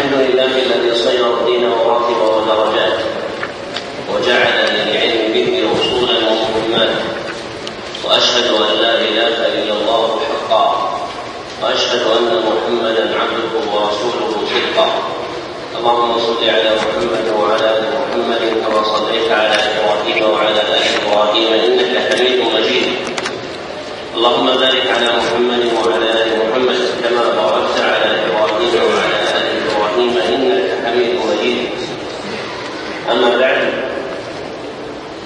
الحمد لله الذي صير الدين مراتب ودرجات وجعل للعلم به أصولا ومهمات وأشهد أن لا إله إلا الله حقا. وأشهد أن محمدا عبده ورسوله صدقا اللهم صل على محمد وعلى آل محمد كما صليت على إبراهيم وعلى آل إبراهيم إنك حميد مجيد. اللهم بارك على محمد وعلى آل محمد كما باركت على إبراهيم وعلى آل إبراهيم انك حميد مجيد أما بعد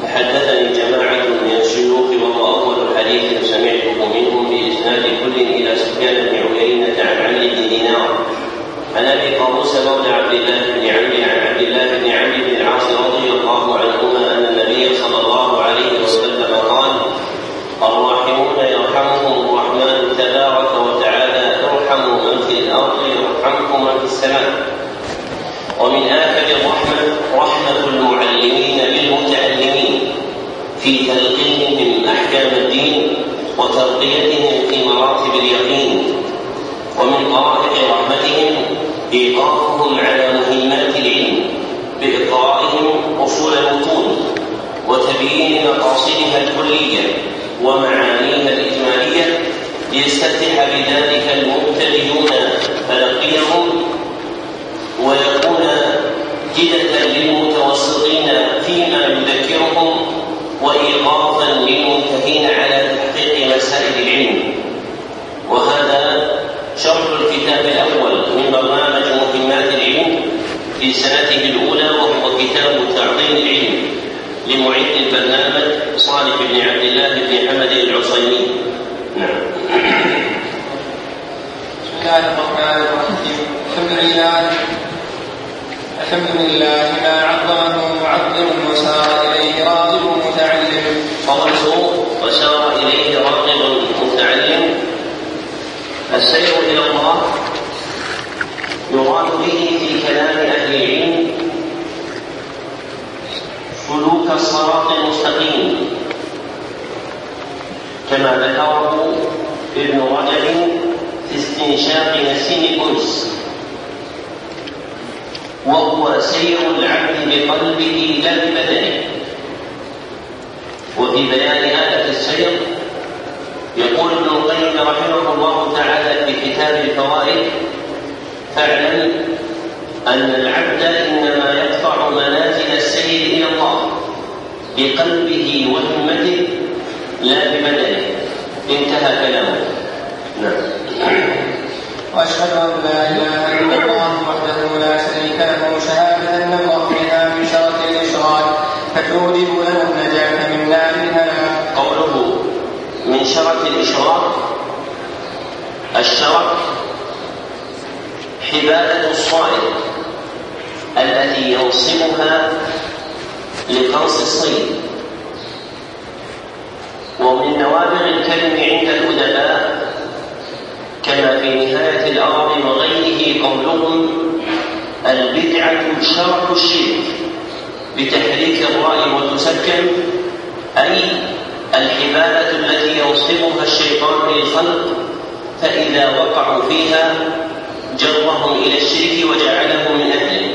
فحدثني جماعة من الشيوخ وهو اول حديث سمعته منهم بإسناد كل إلى سفيان بن عيينة عن علي بن دينار. عن أبي قابوس مولى عبد الله بن عمرو عن عبد الله بن عمرو بن العاص رضي الله عنهما أن النبي صلى الله عليه وسلم قال الراحمون يرحمهم الرحمن تبارك وتعالى ارحموا من في من في السماء ومن آفة الرحمة رحمة المعلمين بالمتعلمين في تلقينهم أحكام الدين وترقيتهم في مراتب اليقين. ومن طرائق رحمتهم إيقافهم على مهمات العلم بإقرائهم أصول المتون وتبيين مقاصدها الكلية ومعانيها الإجمالية ليستفتح بذلك المبتدئون تلقيهم ويكون جدة للمتوسطين فيما يذكرهم وإيقافا للمنتهين على تحقيق مسائل العلم. وهذا شرح الكتاب الأول من برنامج مهمات العلم في سنته الأولى وهو كتاب تعظيم العلم لمعد البرنامج صالح بن عبد الله بن حمد العصيمي. نعم. بسم الله الرحمن الرحيم. الحمد لله الحمد لله ما عظمه معظم وسار إليه راغب متعلم. قوله وسار إليه راغب متعلم. السير إلى الله يراد به في كلام أهل العلم سلوك الصراط المستقيم. كما ذكره ابن رجب في استنشاق نسيم أنس وهو سير العبد بقلبه لا ببدنه وفي بيان آلة السير يقول ابن القيم رحمه الله تعالى في كتاب الفوائد فاعلم أن العبد إنما يدفع منازل السير إلى الله بقلبه وهمته لا ببدنه انتهى كلامه. نعم. وأشهد أن لا إله إلا الله وحده لا شريك له شهاده نبرا بها من شرط الاشراك فتوجب له النجاه من نار قوله من شرط الإشراك الشرط حبالة الصائد التي ينصبها لقنص الصيد. ومن نوابغ الكلم عند الأدباء كما في نهاية الأرض وغيره قولهم البدعة شرط الشرك بتحريك الراء وتسكن أي الحبالة التي ينصبها الشيطان للخلق فإذا وقعوا فيها جرهم إلى الشرك وجعلهم من أهله.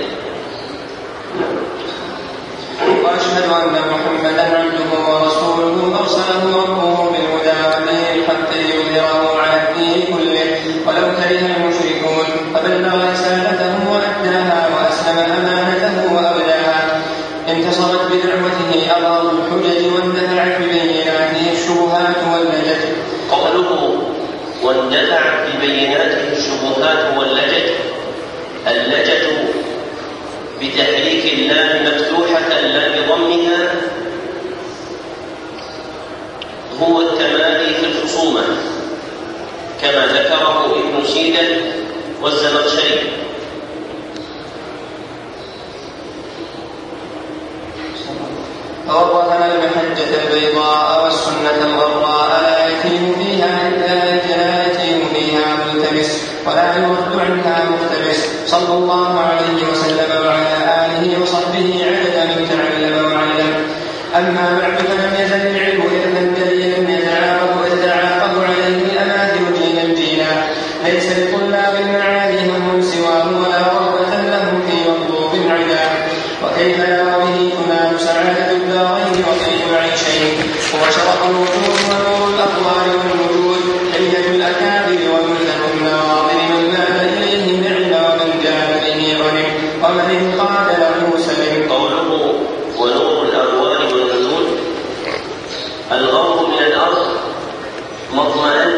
وأشهد أن محمدا عبده ورسوله أرسله ربه بالهدى ودين الحق ليظهره على الدين كله. ولو كره المشركون فبلغ بتحريك اللام مفتوحة لا بضمها هو التمادي في الخصومة كما ذكره ابن سيدة والزمخشري. فورثنا المحجة البيضاء والسنة الغراء لا فيها لا يتيم فيها ملتبس ولا يرد عنها مقتبس صلى الله عليه ما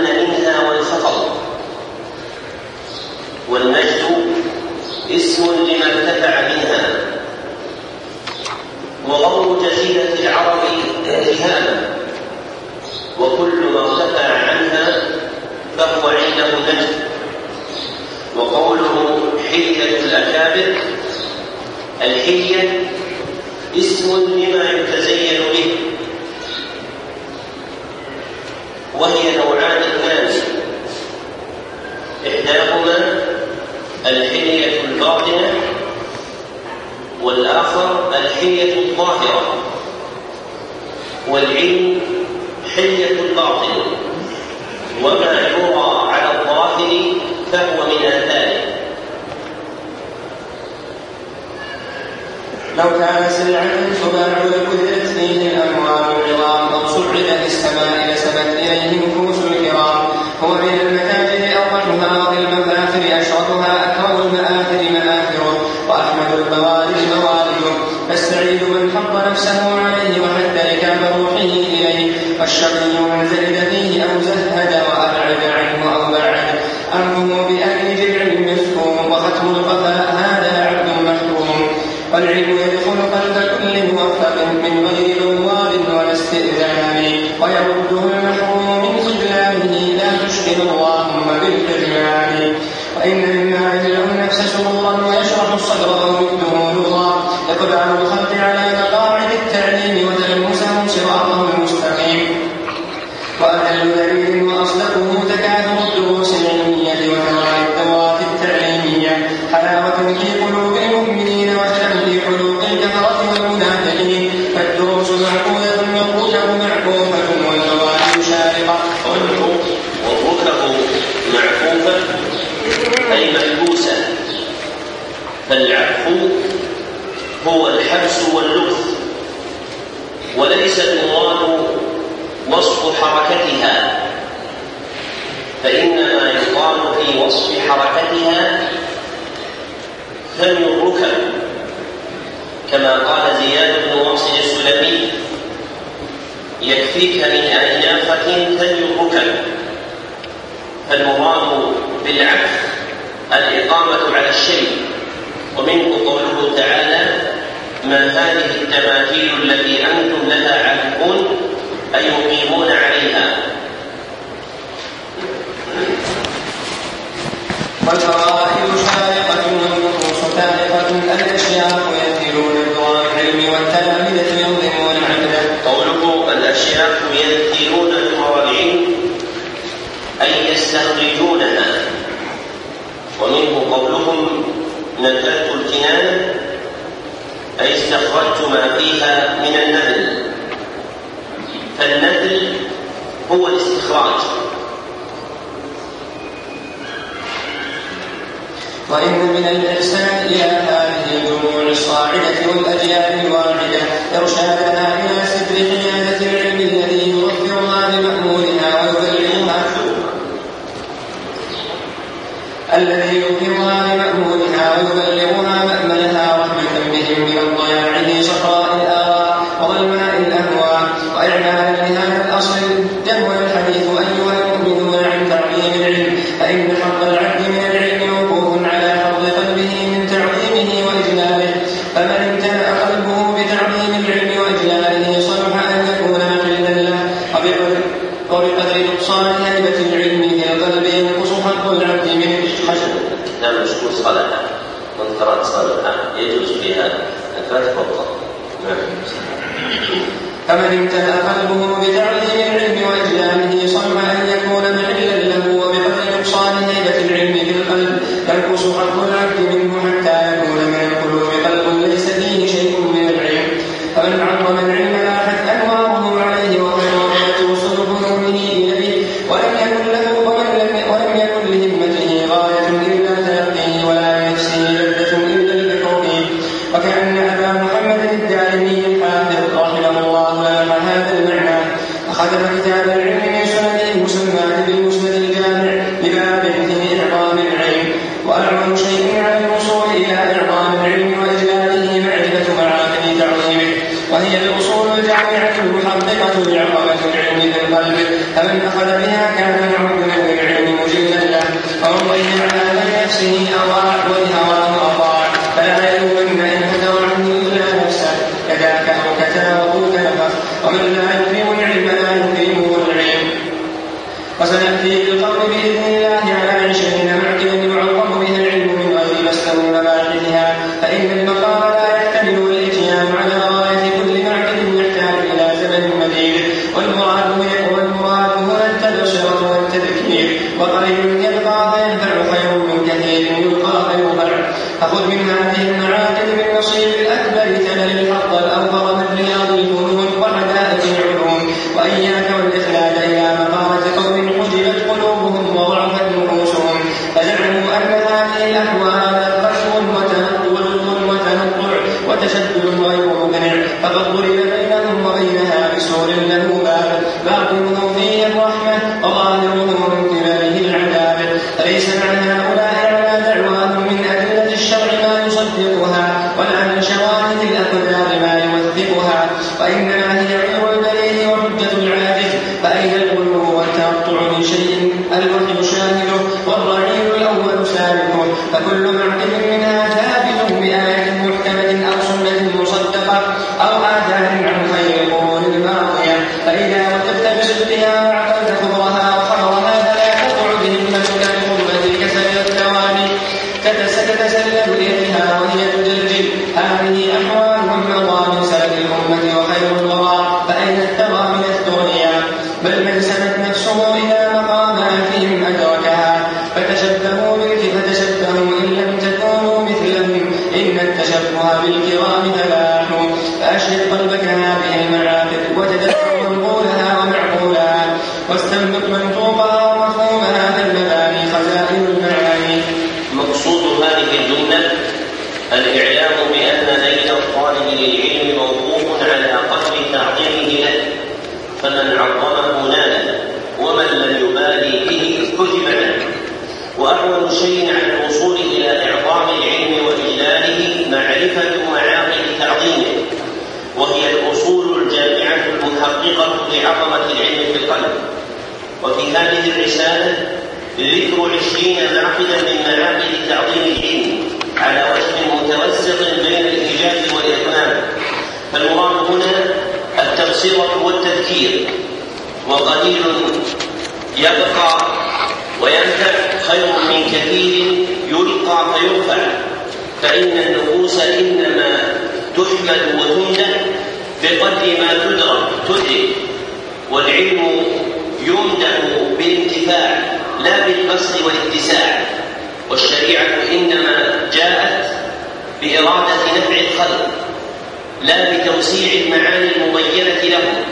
توسيع المعاني المبينة له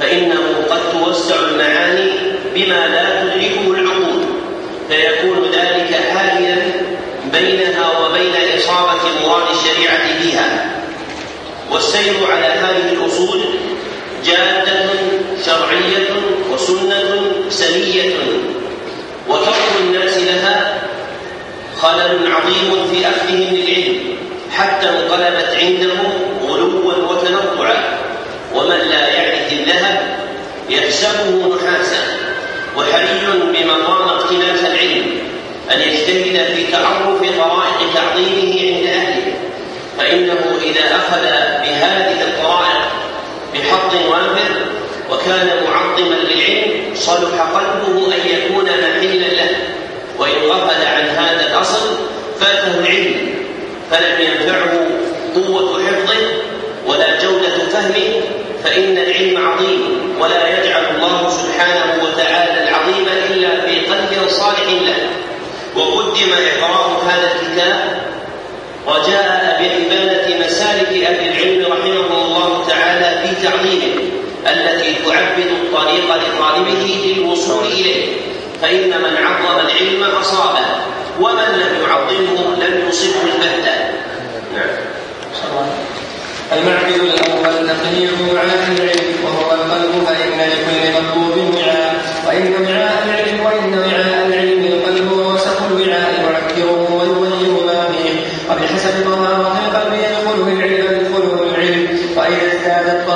فإنه قد توسع المعاني بما لا تدركه العقول. فيكون ذلك حاليا بينها وبين إصابة مراد الشريعة بها. والسير على هذه الأصول جادة شرعية وسنة سنية وترك الناس لها خلل عظيم في أخذهم للعلم حتى انقلبت عندهم يلزمه نحاسا وحري بمقام اقتناس العلم أن يجتهد في تعرف طرائق تعظيمه عند أهله. فإنه إذا أخذ بهذه الطرائق بحق وافر وكان معظما للعلم صلح قلبه أن يكون محلا له وإن غفل عن هذا الأصل فاته العلم فلم ينفع ختم إعراب هذا الكتاب وجاء بعبادة مسالك أهل العلم رحمه الله تعالى في تعظيمه التي تعبد الطريق لطالبه للوصول إليه. فإن من عظم العلم أصابه ومن لم يعظمه لم يصبه البتة نعم. المعبد الأول نقي وعاء العلم وهو القلب فإن لكل مطلوب وعاء وإن وعاء العلم وإن وعاء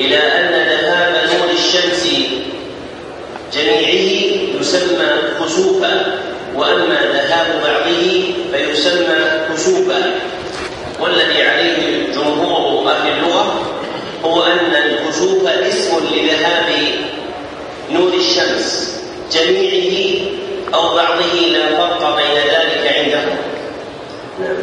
إلى أن ذهاب نور الشمس جميعه يسمى كسوفا وأما ذهاب بعضه فيسمى كسوفا. والذي عليه جمهور أهل اللغة هو أن الكسوف اسم لذهاب نور الشمس. جميعه أو بعضه لا فرق بين ذلك عندهم نعم.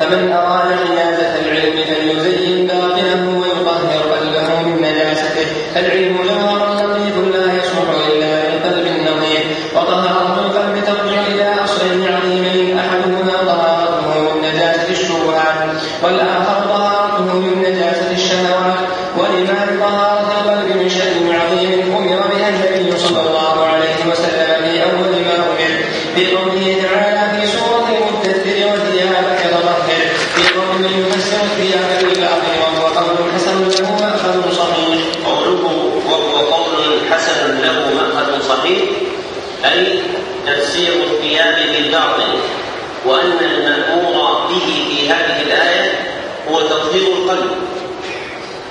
فمن أراد حيازة العلم فليزين باطنه ويطهر قلبه من نجاسته العلم جوهر لطيف لا يصلح إلا لقلب نظيف وطهارة القلب ترجع إلى أصلين عظيمين أحدهما طهارته من نجاسة الشبهات والآخر طهارته من نجاسة الشهوات ولما لطهارة القلب من شأن عظيم أمر بها النبي صلى الله عليه وسلم في أول ما أمر في قوله تعالى في سورة المدثر وثيابك فطهر في قول يفسر الثياب بالباطل وهو قول حسن له مأخذ صحيح قوله وهو قول حسن له مأخذ صحيح أي تفسير الثياب بالباطل وأن المأمور به في هذه الآية هو تطهير القلب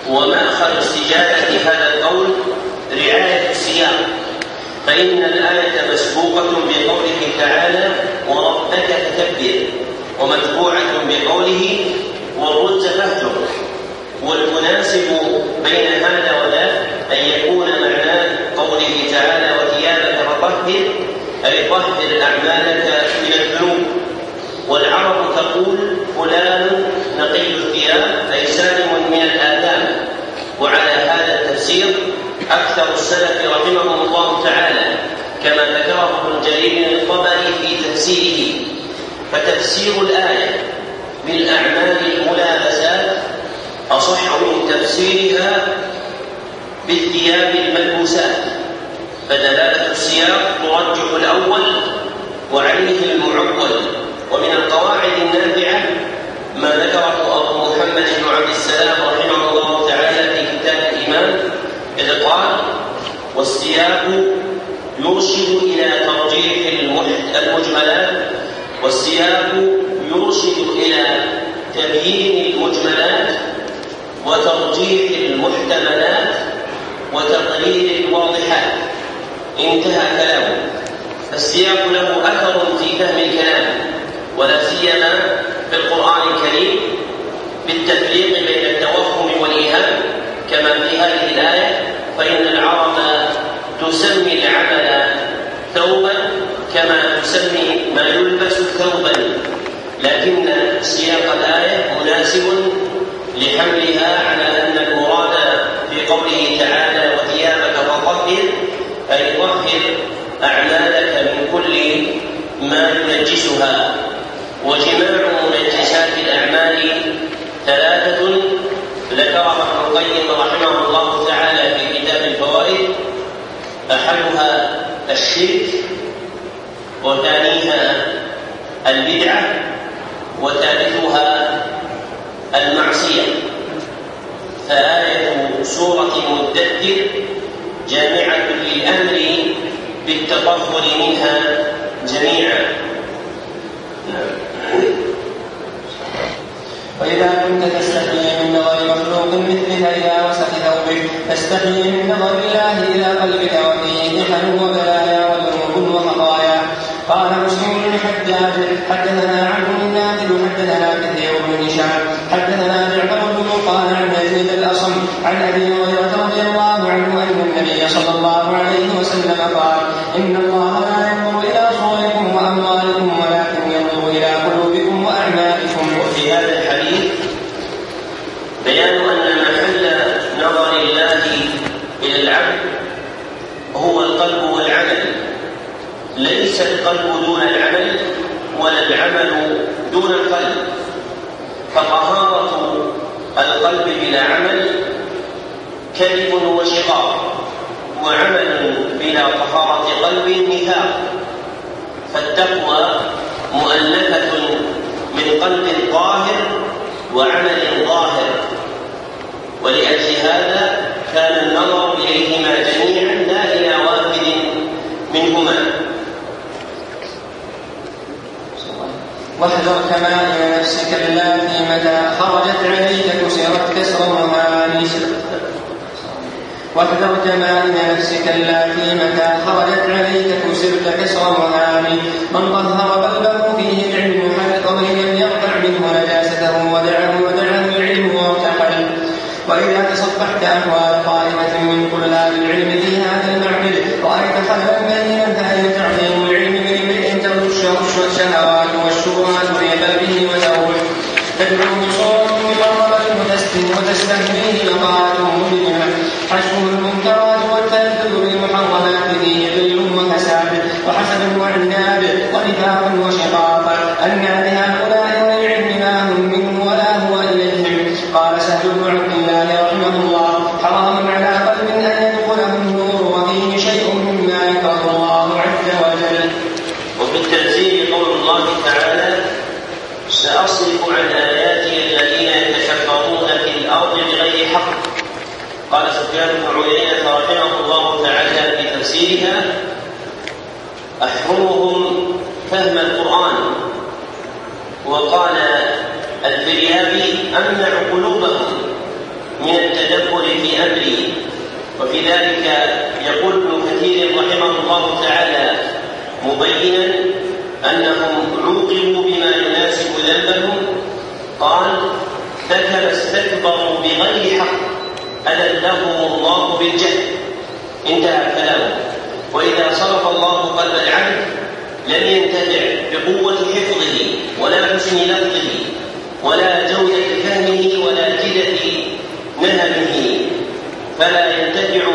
ومأخذ استجابة هذا القول رعاية السياق فإن الآية مسبوقة بقوله تعالى فكبر ومتبوعة بقوله فاهجر. والمناسب بين هذا وذاك أن يكون معناه قوله تعالى وثيابك فطهر أي طهر أعمالك من الذنوب. والعرب تقول فلان نقي الثياب أي سالم من الآثام. وعلى هذا التفسير أكثر السلف رحمهم الله تعالى كما ذكره ابن جرير الطبري في تفسيره. فتفسير الآية بالأعمال الملابسات أصح من تفسيرها بالثياب الملبوسات فدلالة السياق ترجح الأول وعليه المعول ومن القواعد النافعة ما ذكره أبو محمد بن عبد السلام رحمه الله تعالى في كتاب الإيمان إذ قال والسياق يرشد إلى ترجيح المجملات والسياق يرشد إلى تبيين المجملات وترجيح المحتملات وتقرير الواضحات. انتهى كلامه. فالسياق له أثر في فهم الكلام ولا سيما في القرآن الكريم بالتفريق بين التوهم والايهام كما في هذه الآية فإن العرب تسمي العمل ثوبا كما تسمي ما يلبس ثوبا لكن سياق الآية مناسب لحملها على أن المراد في قوله تعالى وثيابك فطهر أي طهر أعمالك من كل ما ينجسها. وجماع منجسات الأعمال ثلاثة ذكرها ابن القيم رحمه الله تعالى في كتاب الفوائد أحدها الشرك وثانيها البدعة وثالثها المعصية. فآية سورة المدثر جامعة للأمر بالتطهر منها جميعا. وإذا كنت تستحي من نظر مخلوق مثلك إلى وسخ ثوبك فاستحي من نظر الله إلى قلبك وفيه محن وبلايا وذنوب وخطايا. قال مسلم حدثنا عبد النافع حدثنا كثير بن هشام حدثنا جعفر بن قال عن يزيد الاصم عن ابي هريره رضي الله عنه ان النبي صلى الله عليه وسلم قال ان الله لا ينظر إلى صوركم واموالكم ولكن ينظر إلى قلوبكم واعمالكم وفي هذا الحديث بيان ان محل نظر الله إلى العبد هو القلب والعمل ليس القلب دون العمل ولا العمل دون القلب. فطهارة القلب بلا عمل كذب وشقاق وعمل بلا طهارة قلب نفاق. فالتقوى مؤلفة من قلب طاهر وعمل ظاهر. ولأجل هذا كان النظر إليهما جميعا لا إلى واحد منهما. واحذر كمائن نفسك التي متى خرجت عليك كسرت كسر وهاني واحذر كمائن نفسك التي متى خرجت عليك كسرت كسر وهاني من ظهر قلبه فيه العلم وتستهديه مقالة مظلمة حشو المنكرات والتلذذ بالمحرمات فيه ظل وفساد وحسد وعناد ونفاق وشقاق أن لهؤلاء وللعلم ما هم منه ولا هو إليهم قال سهل بن عبد الله رحمه الله حرام على قلب أن يدخله النور وفيه شيء مما يكره الله عز وجل وفي التنزيل قول الله تعالى سأصرف الأرض بغير حق. قال سفيان بن عيينة رحمه الله تعالى في تفسيرها أحرمهم فهم القرآن. وقال الفريابي أمنع قلوبهم من التدبر في أمري. وفي ذلك يقول ابن كثير رحمه الله تعالى مبينا أنهم عوقبوا بما يناسب ذنبهم. قال ذكر استكبروا بغير حق أذلهم الله بالجهل انتهى كلامه وإذا صرف الله قلب العبد لم ينتفع بقوة حفظه ولا حسن لفظه ولا جودة فهمه ولا جدة نهمه فلا ينتفع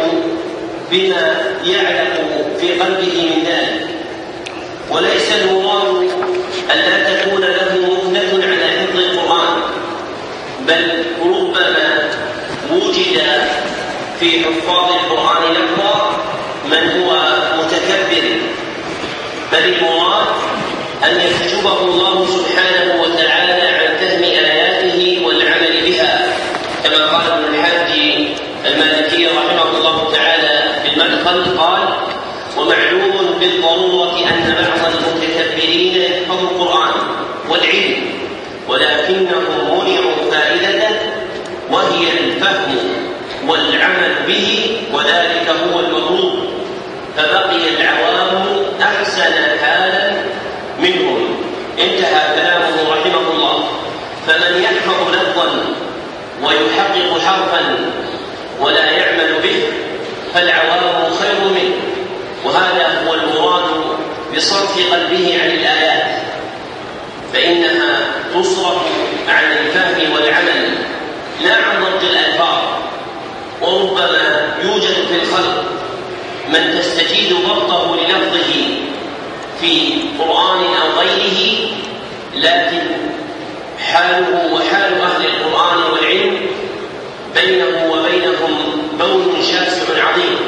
بما يعلق في قلبه من ذلك وليس المراد ألا تكون له مهنة على حفظ القرآن بل ربما وجد في حفاظ القرآن لفظا من هو متكبر. بل المراد أن يحجبه الله سبحانه وتعالى عن فهم آياته والعمل بها. كما قال ابن الحاج المالكي رحمه الله تعالى في المدخل قال ومعلوم بالضرورة أن بعض المتكبرين يحفظ القرآن والعلم ولكنهم منعوا فائدته وهي الفهم والعمل به وذلك هو المطلوب فبقي العوام أحسن حالا منهم. انتهى كلامه رحمه الله. فمن يحفظ لفظا ويحقق حرفا ولا يعمل به فالعوام خير منه. وهذا هو المراد بصرف قلبه عن الآيات. فإنها تصرف عن الفهم والعمل لا عن ضبط الألفاظ وربما يوجد في الخلق من تستجيد ضبطه للفظه في قرآن أو غيره لكن حاله وحال أهل القرآن والعلم بينه وبينهم بون شاسع عظيم.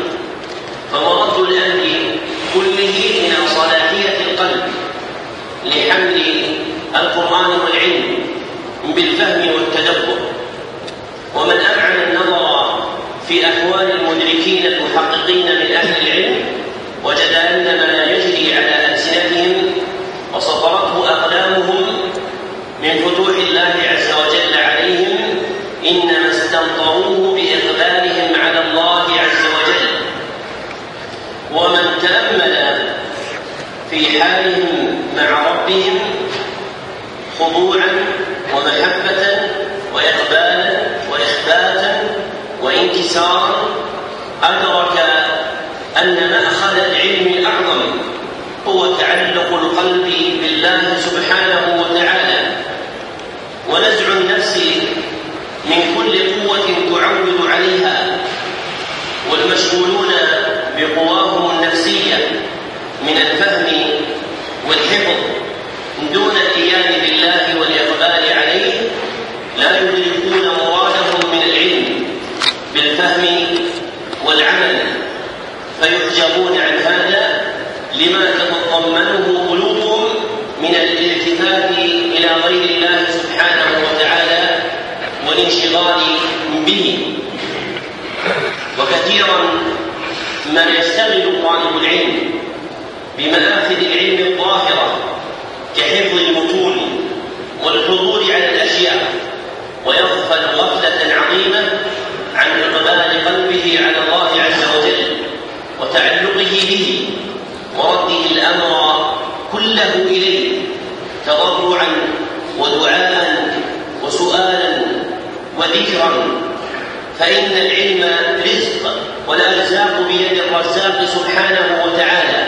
فمرد الأمر كله إلى صلاحية القلب لحمل القرآن والعلم بالفهم والتدبر. ومن أمعن النظر في أحوال المدركين المحققين من أهل العلم وجد أن ما لا يجري على ألسنتهم وسطرته أقلامهم من فتوح الله عز وجل عليهم إنما استمطروه بإقبالهم على الله عز وجل ومن تأمل حالهم مع ربهم خضوعا ومحبة وإقبالا وإخباتا وانكسارا. أدرك أن مأخذ العلم الأعظم هو تعلق القلب بالله سبحانه وتعالى. ونزع النفس من كل قوة تعود عليها. والمشغولون بقواهم النفسية من الفهم يستحقه من دون الإيمان بالله والإقبال عليه لا يدركون مرادهم من العلم بالفهم والعمل. فيحجبون عن هذا لما تتضمنه قلوبهم من الالتفات إلى غير الله سبحانه وتعالى والانشغال به. وكثيرا ما يشتغل طالب العلم بمآخذ العلم الظاهرة كحفظ المتون والحضور على الأشياء ويغفل غفلة عظيمة عن إقبال قلبه على الله عز وجل وتعلقه به ورده الأمر كله إليه تضرعا ودعاء وسؤالا وذكرا. فإن العلم رزق والأرزاق بيد الرزاق سبحانه وتعالى.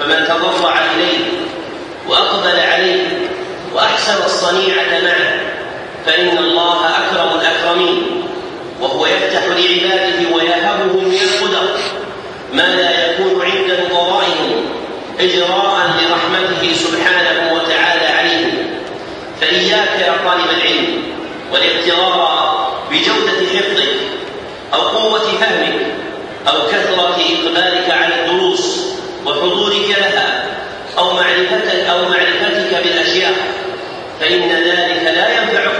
فمن تضرع إليه وأقبل عليه وأحسن الصنيعة معه فإن الله أكرم الأكرمين وهو يفتح لعباده ويهبهم من القدر ما لا يكون عند انقضائهم إجراء لرحمته سبحانه وتعالى عليهم فإياك يا طالب العلم والاغترار بجودة حفظك أو قوة فهمك أو كثرة إقبالك على لها أو معرفتك أو معرفتك بالأشياء فإن ذلك لا ينفعك.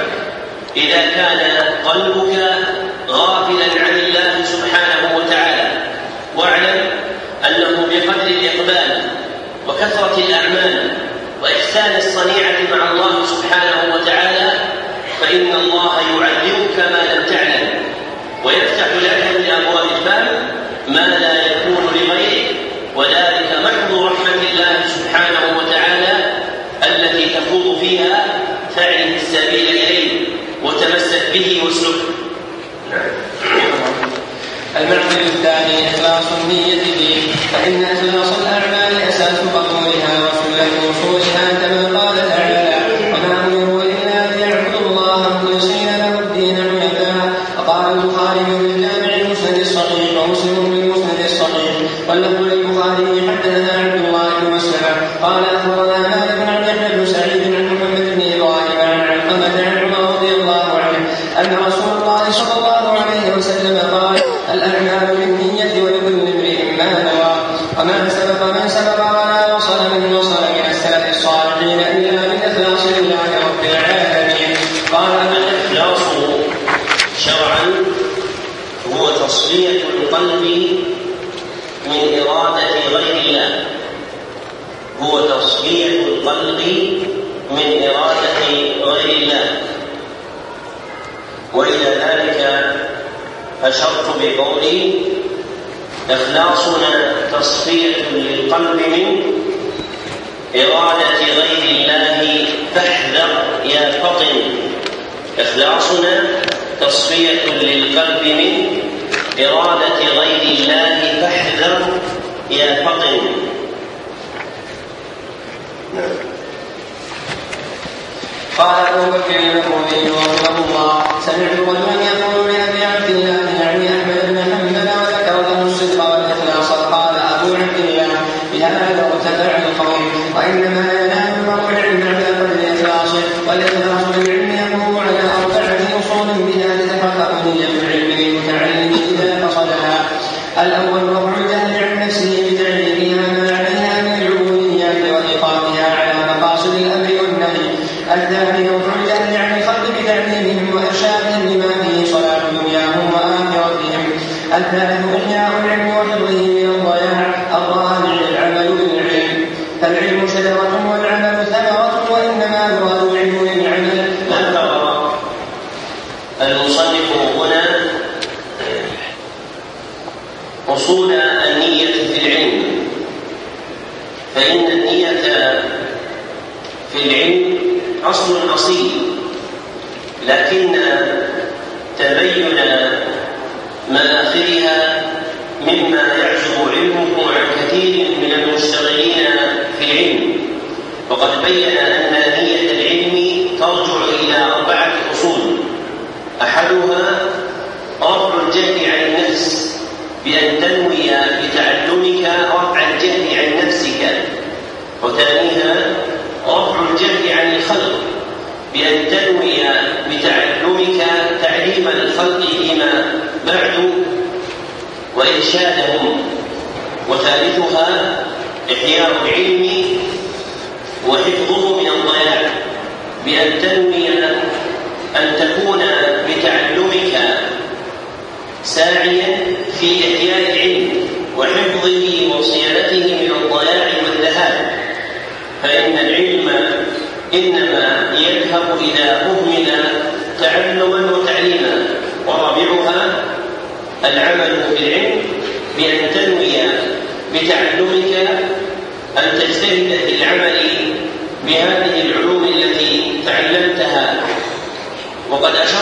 إذا كان قلبك غافلا عن الله سبحانه وتعالى واعلم أنه بقدر الإقبال وكثرة الأعمال وإحسان الصنيعة مع الله سبحانه وتعالى فإن الله يعلمك فإن أسلس الأعمال أساس قبولها وسبب وصولها تمام إرادة غير الله فاحذر يا فقر. نعم. قال أبو بكر المقربي رحمه الله سمعت رجلا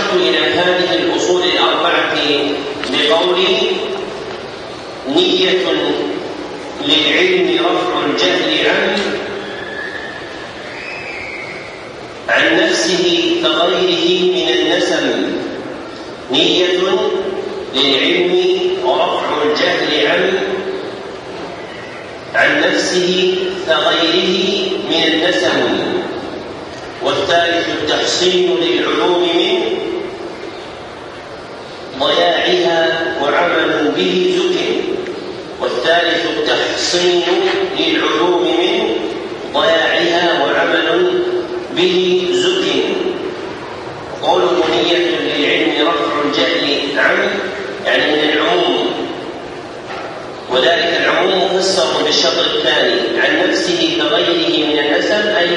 أشرت إلى هذه الأصول الأربعة بقولي نية للعلم رفع الجهل عنه عن نفسه كغيره من النسم نية للعلم ورفع الجهل عنه عن نفسه كغيره من النسم والثالث التحصين للعلوم من ضياعها وعمل به زكي والثالث التحصين للعلوم من ضياعها وعمل به زكي قوله نية للعلم رفع الجهل عنه يعني من العموم وذلك العموم مفسر بالشطر الثاني عن نفسه كغيره من النسب أي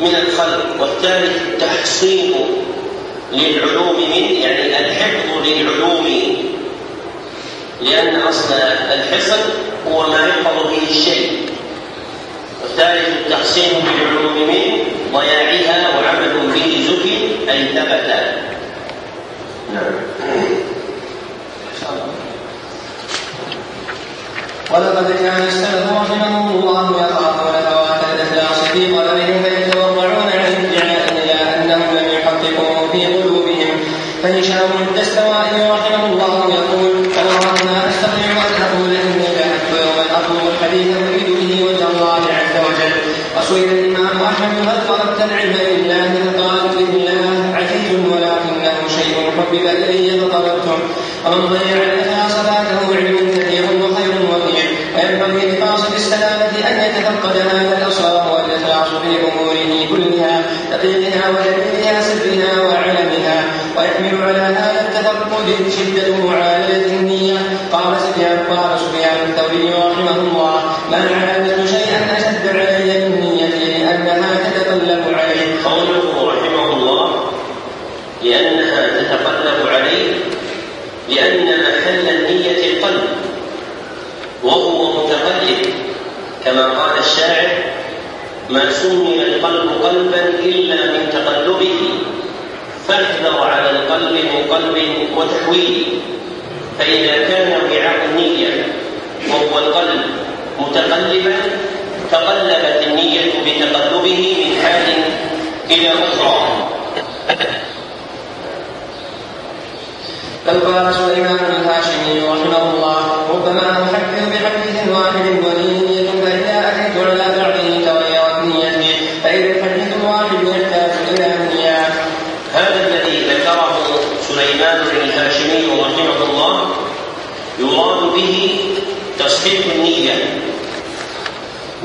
من الخلق والثالث التحصين للعلوم من يعني الحفظ للعلوم لأن أصل الحصن هو ما يحفظ به الشيء والثالث التحصين للعلوم من ضياعها وعمل به زكي أي ثبت. نعم. ولقد كان السلف رحمهم الله يخافون فوات الإخلاص في قلبهم فيتورعون عن ادعاء إلى أنهم لم يحققوا في قلوبهم. فهشام الدستوائي رحمه الله يقول والله ما استطيع ان أقول اني ذهبت يوما اطلب الحديث اريد به وجه الله عز وجل وسئل الامام احمد هل طلبت العلم لله فقال لله عزيز ولكنه الي فطلبته ومن ضيع الاخلاص فاته علم كثير وخير وكيل وينبغي لقاصد السلامة أن يتفقد هذا الأصل والإخلاص في أموره كلها دقيقها وجليلها سرها وعلمها. ويحمل على هذا التفقد شدة معالجة النية. قال سفيان قال سفيان الثوري رحمه الله ما عالجت شيئا أشد علي من نيتي لأنها تتقلب عليه. قوله رحمه الله تتقلب عليه لأن محل النية القلب وهو متقلب. كما قال الشاعر ما سمي القلب قلبا إلا من تقلبه فاحذر على القلب من قلب وتحويل. فإذا كان وعاء النية وهو القلب متقلبا تقلبت النية بتقلبه من حال إلى أخرى. بل قال سليمان الهاشمي رحمه الله. ربما احدث بحديث واحد ونية فإذا أتيت على بعضه تغيرت نيتي فاذا الحديث الواحد يحتاج إلى نية هذا الذي ذكره سليمان الهاشمي رحمه الله يراد به تصحيح النية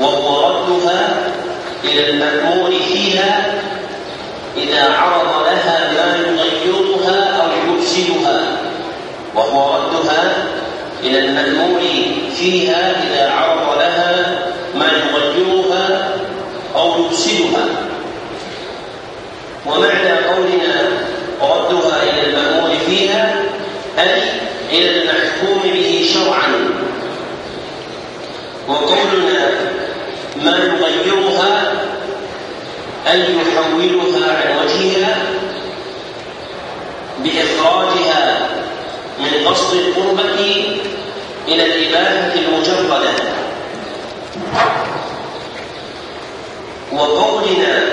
وهو ردها إلى المأمور فيها إذا عرض لها ما يغيرها أو يفسدها وهو ردها إلى المأمور فيها إذا عرض لها ما يغيرها أو يفسدها. ومعنى قولنا ردها إلى المأمور فيها أي إلى المحكوم به شرعا. وقولنا ما يغيرها أن يحولها عن وجهها بإخراجها من قصد القربة إلى الإباحة المجردة. وقولنا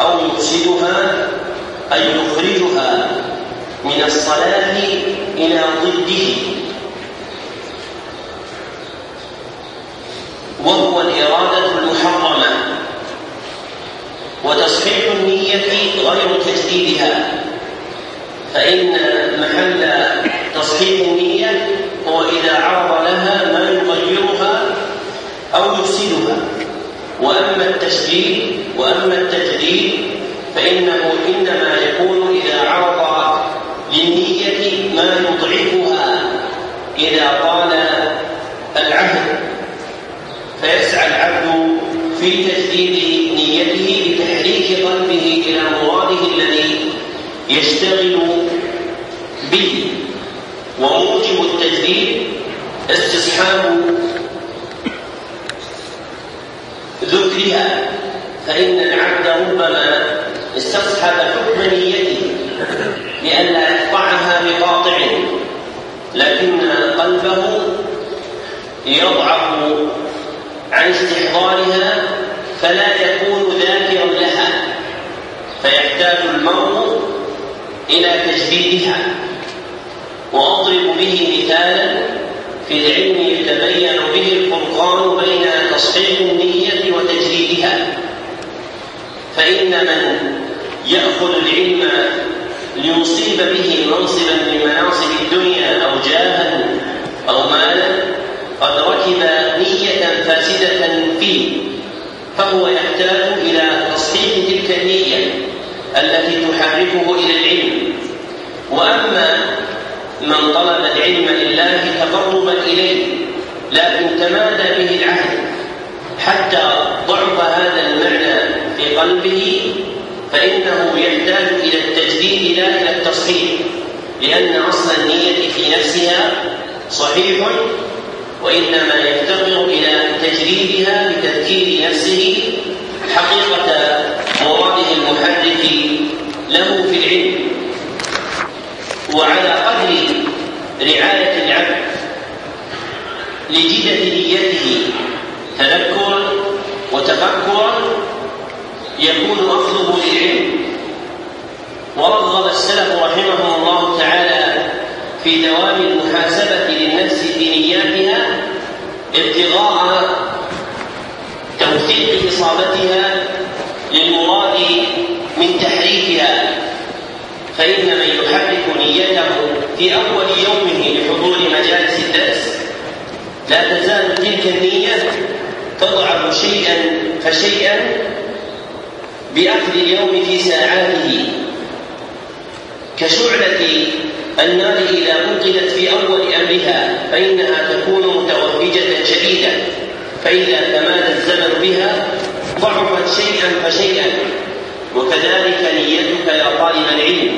أو يفسدها أي يخرجها من الصلاة إلى ضده. وهو الإرادة المحرمة وتصحيح النية غير تجديدها. فإن محل تصحيح النية هو إذا عرض لها ما يغيرها أو يفسدها. وأما التسجيل وأما التجديد فإنه إنما يكون إذا عرض للنية ما يضعفها إذا طال العهد. فيسعى العبد في تجديد نيته بتحريك قلبه إلى مراده الذي يشتغل به وموجب التجديد استصحاب ذكرها فإن العبد ربما استصحب حكم نيته لئلا يقطعها بقاطع لكن قلبه يضعف عن استحضارها فلا يكون ذاكرا لها فيحتاج المرء إلى تجديدها وأضرب به مثالا في العلم يتبين به الفرقان بين تصحيح النية وتجديدها. فإن من يأخذ العلم ليصيب به منصبا من مناصب الدنيا أو جاها أو مالا قد ركب نية فاسدة فيه فهو يحتاج إلى تصحيح تلك النية التي تحركه إلى العلم. وأما من طلب العلم لله تقربا إليه لكن تمادى به العهد. حتى ضعف هذا المعنى في قلبه فإنه يحتاج إلى التجديد لا إلى التصحيح لأن أصل النية في نفسها صحيح وإنما يفتقر إلى تجريدها بتذكير نفسه حقيقة مراده المحرك له في العلم. وعلى قدر رعاية العبد لجدة نيته. تذكرا وتفكرا يكون أخذه للعلم. ورغب السلف رحمهم الله تعالى في دوام المحاسبة للنفس في نياتها ابتغاء توثيق إصابتها للمراد من تحريكها فإن من يحرك نيته في أول يومه لحضور مجالس الدرس لا تزال تلك النية تضعف شيئا فشيئا بأخذ اليوم في ساعاته. كشعلة النار إذا وقدت في أول أمرها فإنها تكون متوهجة شديدة فإذا تمادى الزمن بها ضعفت شيئا فشيئا. وكذلك نيتك يا طالب العلم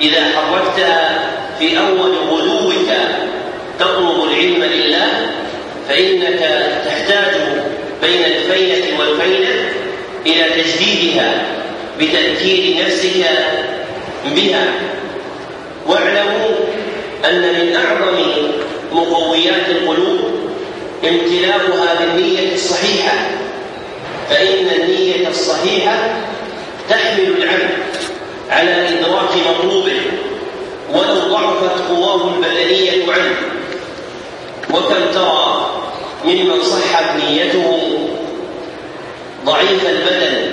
إذا حركتها في أول غدوك تطلب العلم فإنك تحتاج بين الفينة والفينة إلى تجديدها بتذكير نفسك بها. واعلموا أن من أعظم مقويات القلوب امتلاؤها بالنية الصحيحة. فإن النية الصحيحة تحمل العبد على إدراك مطلوبه ولو ضعفت قواه البدنية عنه. وكم ترى ممن صحت نيته ضعيف البدن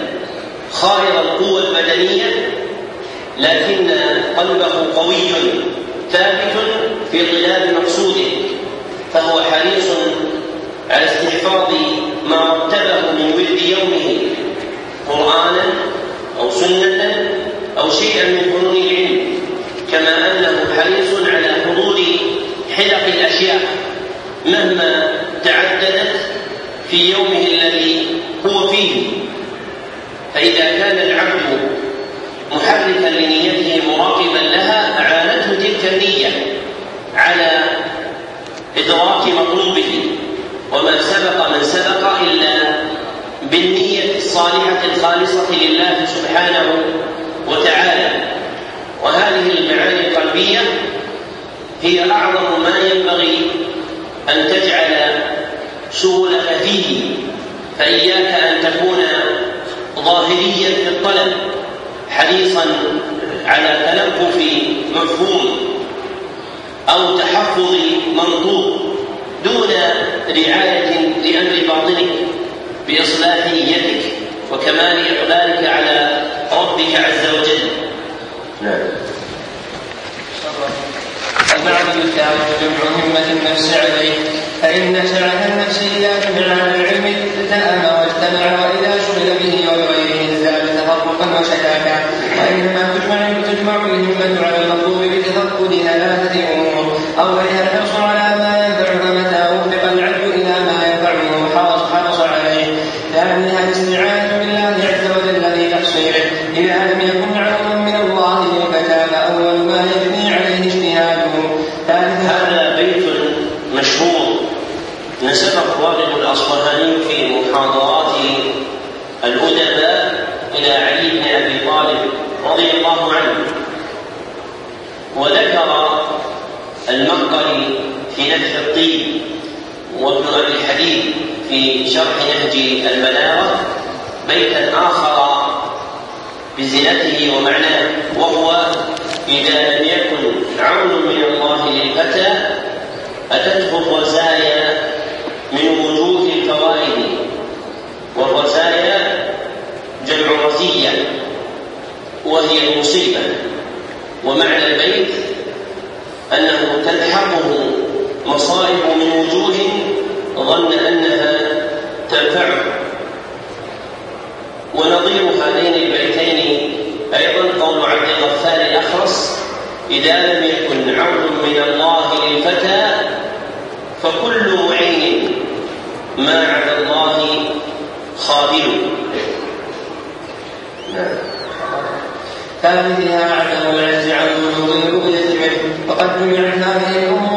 خائر القوة البدنية لكن قلبه قوي ثابت في ظلال مقصوده فهو حريص على استحفاظ ما رتبه من ولد يومه قرآنا أو سنة أو شيئا من فنون العلم كما أنه حريص على حضور حلق الأشياء. مهما تعددت في يومه الذي هو فيه. فإذا كان العبد محركا لنيته مراقبا لها أعانته تلك النية على إدراك مطلوبه وما سبق من سبق إلا بالنية الصالحة الخالصة لله سبحانه وتعالى. وهذه المعاني القلبية هي أعظم ما ينبغي أن تجعل سهولك فيه فإياك أن تكون ظاهريا في الطلب حريصا على تلقف مفهوم أو تحفظ منطوق دون رعاية لأمر باطنك بإصلاح نيتك وكمال إقبالك على ربك عز وجل. نعم. البعض يتعب جمع همة النفس عليه. فإن سعة النفس إذا جمع العلم التأم واجتمع وإذا شغل به وبغيره زاد تفرقا وشتاتا وإنما تجمع تجمع الهمة على المطلوب بتفقد ثلاثة أمور أولها الحرص على ما ينفع فمتى وفق العبد إلى ما ينفعه حرص حرص عليه ثانيها الاستعانة بالله عز وجل في تحصيله إذا لم يكن عونا من الله للفتى فأول ما يجني عليه اجتهاده ثالثها هذا بيت مشهور نسبه الراغب الاصفهاني في محاضراته الادباء إلى علي بن ابي طالب رضي الله عنه وذكر المقري في نفس الطيب الحديد في شرح نهج البلاغه بيتا آخر بزنته ومعناه وهو إذا لم يكن عون من الله للفتى أتته الرزايا من وجوه الفوائد والرزايا جمع رزية وهي المصيبة. ومعنى البيت أنه تلحقه مصائب من وجوه ظن أنها تنفعه. ونظير هذين البيتين أيضا قول عبد الغفار الأخرس إذا لم يكن عون من الله للفتى فكل معين ما على الله خابل ثالثها عدم العجز عن الرؤية. منه وقد جمعت هذه الأمور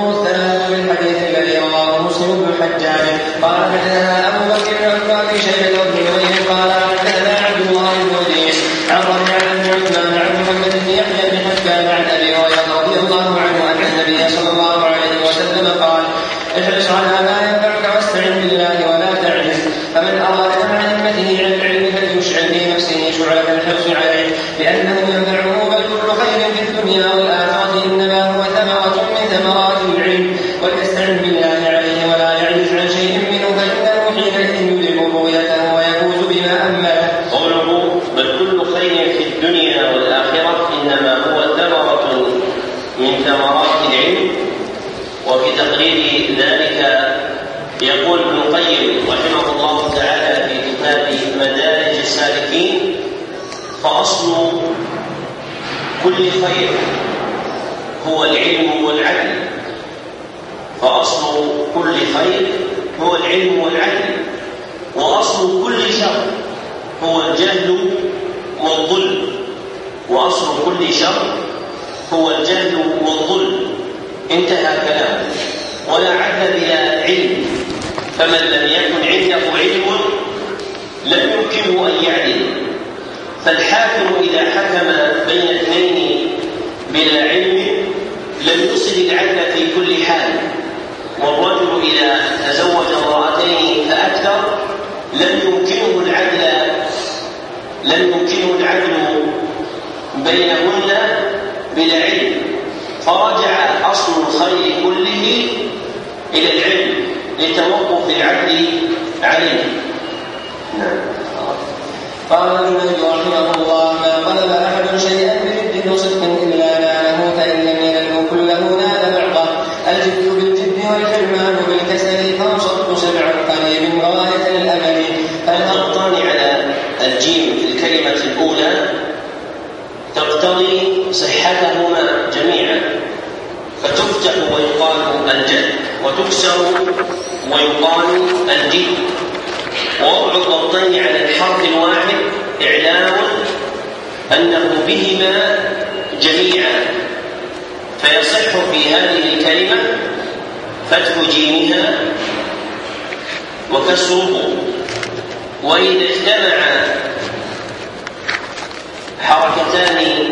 مسلم بن الحجاج قال حدثنا أبو بكر بن أبي شيبة بن نمير قال حدثنا عبد الله بن وديس عن ربيعة بن عثمان عن محمد بن يحيى بن حبان عن أبي هريرة رضي الله عنه أن النبي صلى الله عليه وسلم قال احرص على ما ينفعك واستعن بالله ولا تعجز فمن أراد جمع همته على العلم فليشعل في نفسه شعلة الحرص عليه لأنه ينفعه بل كل خير في الدنيا والآخرة إنما هو ثمرة من ثمرات العلم وليستعن بالله عليه ولا يعجز عن شيء منه فإنه حينئذ يدرك رؤيته ويفوز بما أمله قوله بل كل خير في الدنيا والآخرة إنما هو ثمرة من ثمرات العلم وفي تقرير ذلك يقول ابن القيم رحمه الله تعالى في كتاب مدارج السالكين فأصل كل خير هو العلم والعدل فأصل كل خير هو العلم والعدل وأصل كل شر الجهل والظلم وأصل كل شر هو الجهل والظلم انتهى كلامه ولا عدل بلا علم. فمن لم يكن عنده علم لم يمكنه أن يعدل. فالحاكم إذا حكم بين اثنين بلا علم لم يصل العدل في كل حال. والرجل إذا تزوج امرأتين فأكثر لم العدل لم يمكنه العدل بينهن بلا علم فرجع أصل الخير كله إلى العلم لتوقف العدل عليه. نعم. قال الجنيد رحمه الله ما طلب أحد شيئا بجد وصدق الا ناله فان لم ينله كله نال بعضه الجد بالجد والحرمان بالكسل فانصت سبع قريب غايه الامل الأغطان على الجيم في الكلمة الأولى تقتضي صحتهما جميعا فتفتح ويقال الجد وتكسر ويقال الجد ووضع الضبطين على الحرف الواحد إعلام أنه بهما جميعا. فيصح في هذه الكلمة فتح جيمها وكسره وإذا اجتمع حركتان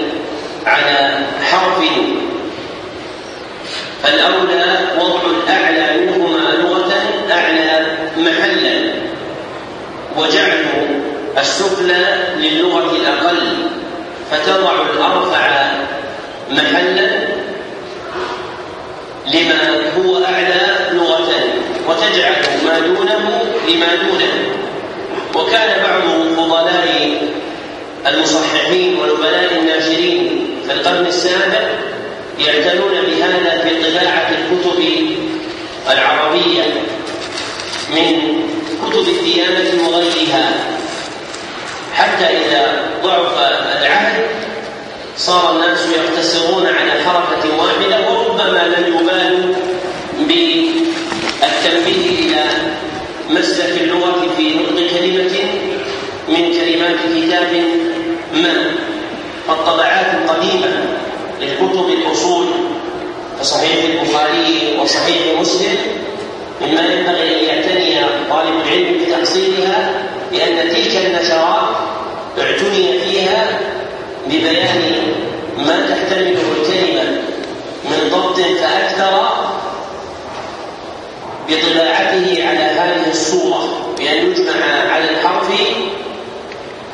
على حرف فالأولى وضع الأعلى منهما لغة أعلى محلا. وجعل السفلى للغة الأقل فتضع الأرفع محلا لما هو أعلى لغة وتجعل ما دونه لما دونه. وكان بعض فضلاء المصححين ونبلاء الناشرين في القرن السابع يعتنون بهذا في طباعة الكتب العربية من كتب الديانة وغيرها. حتى إذا ضعف العهد صار الناس يقتصرون على حركة واحدة وربما لم يبالوا بالتنبيه إلى مسلك اللغة في نطق كلمة من كلمات كتاب ما. فالطبعات القديمة للكتب الأصول كصحيح البخاري وصحيح مسلم مما ينبغي أن يعتني طالب العلم بتحصيلها لأن تلك النشرات اعتني فيها ببيان ما تحتمله الكلمة من ضبط فأكثر بطباعته على هذه الصورة بأن يجمع على الحرف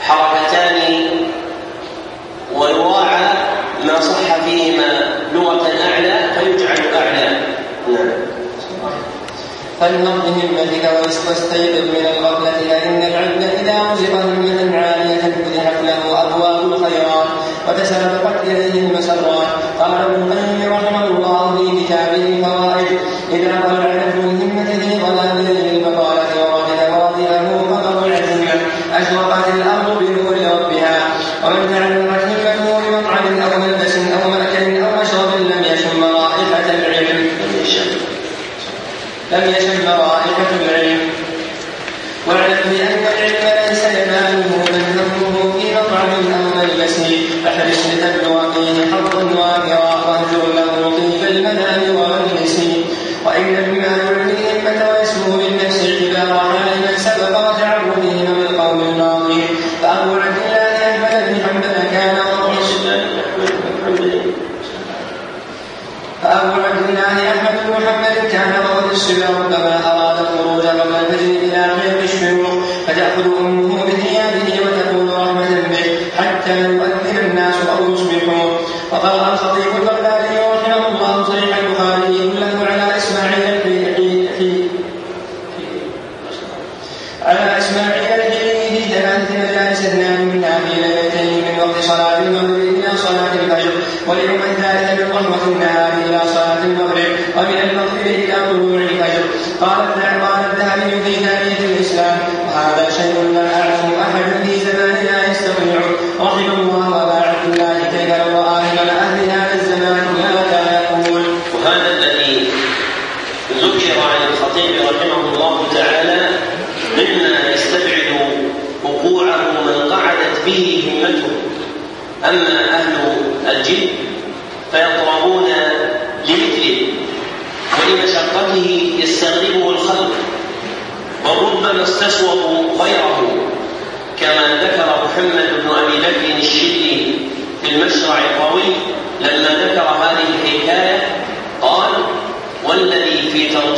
حركتان ويراعى ما صح فيهما لغة أعلى فيجعل أعلى نعم فالنقد همتك واستيقظ من الغفلة فإن العبد إذا رزق همة عالية فتحت له أبواب الخيرات وتسابقت إليه المسرات قال ابن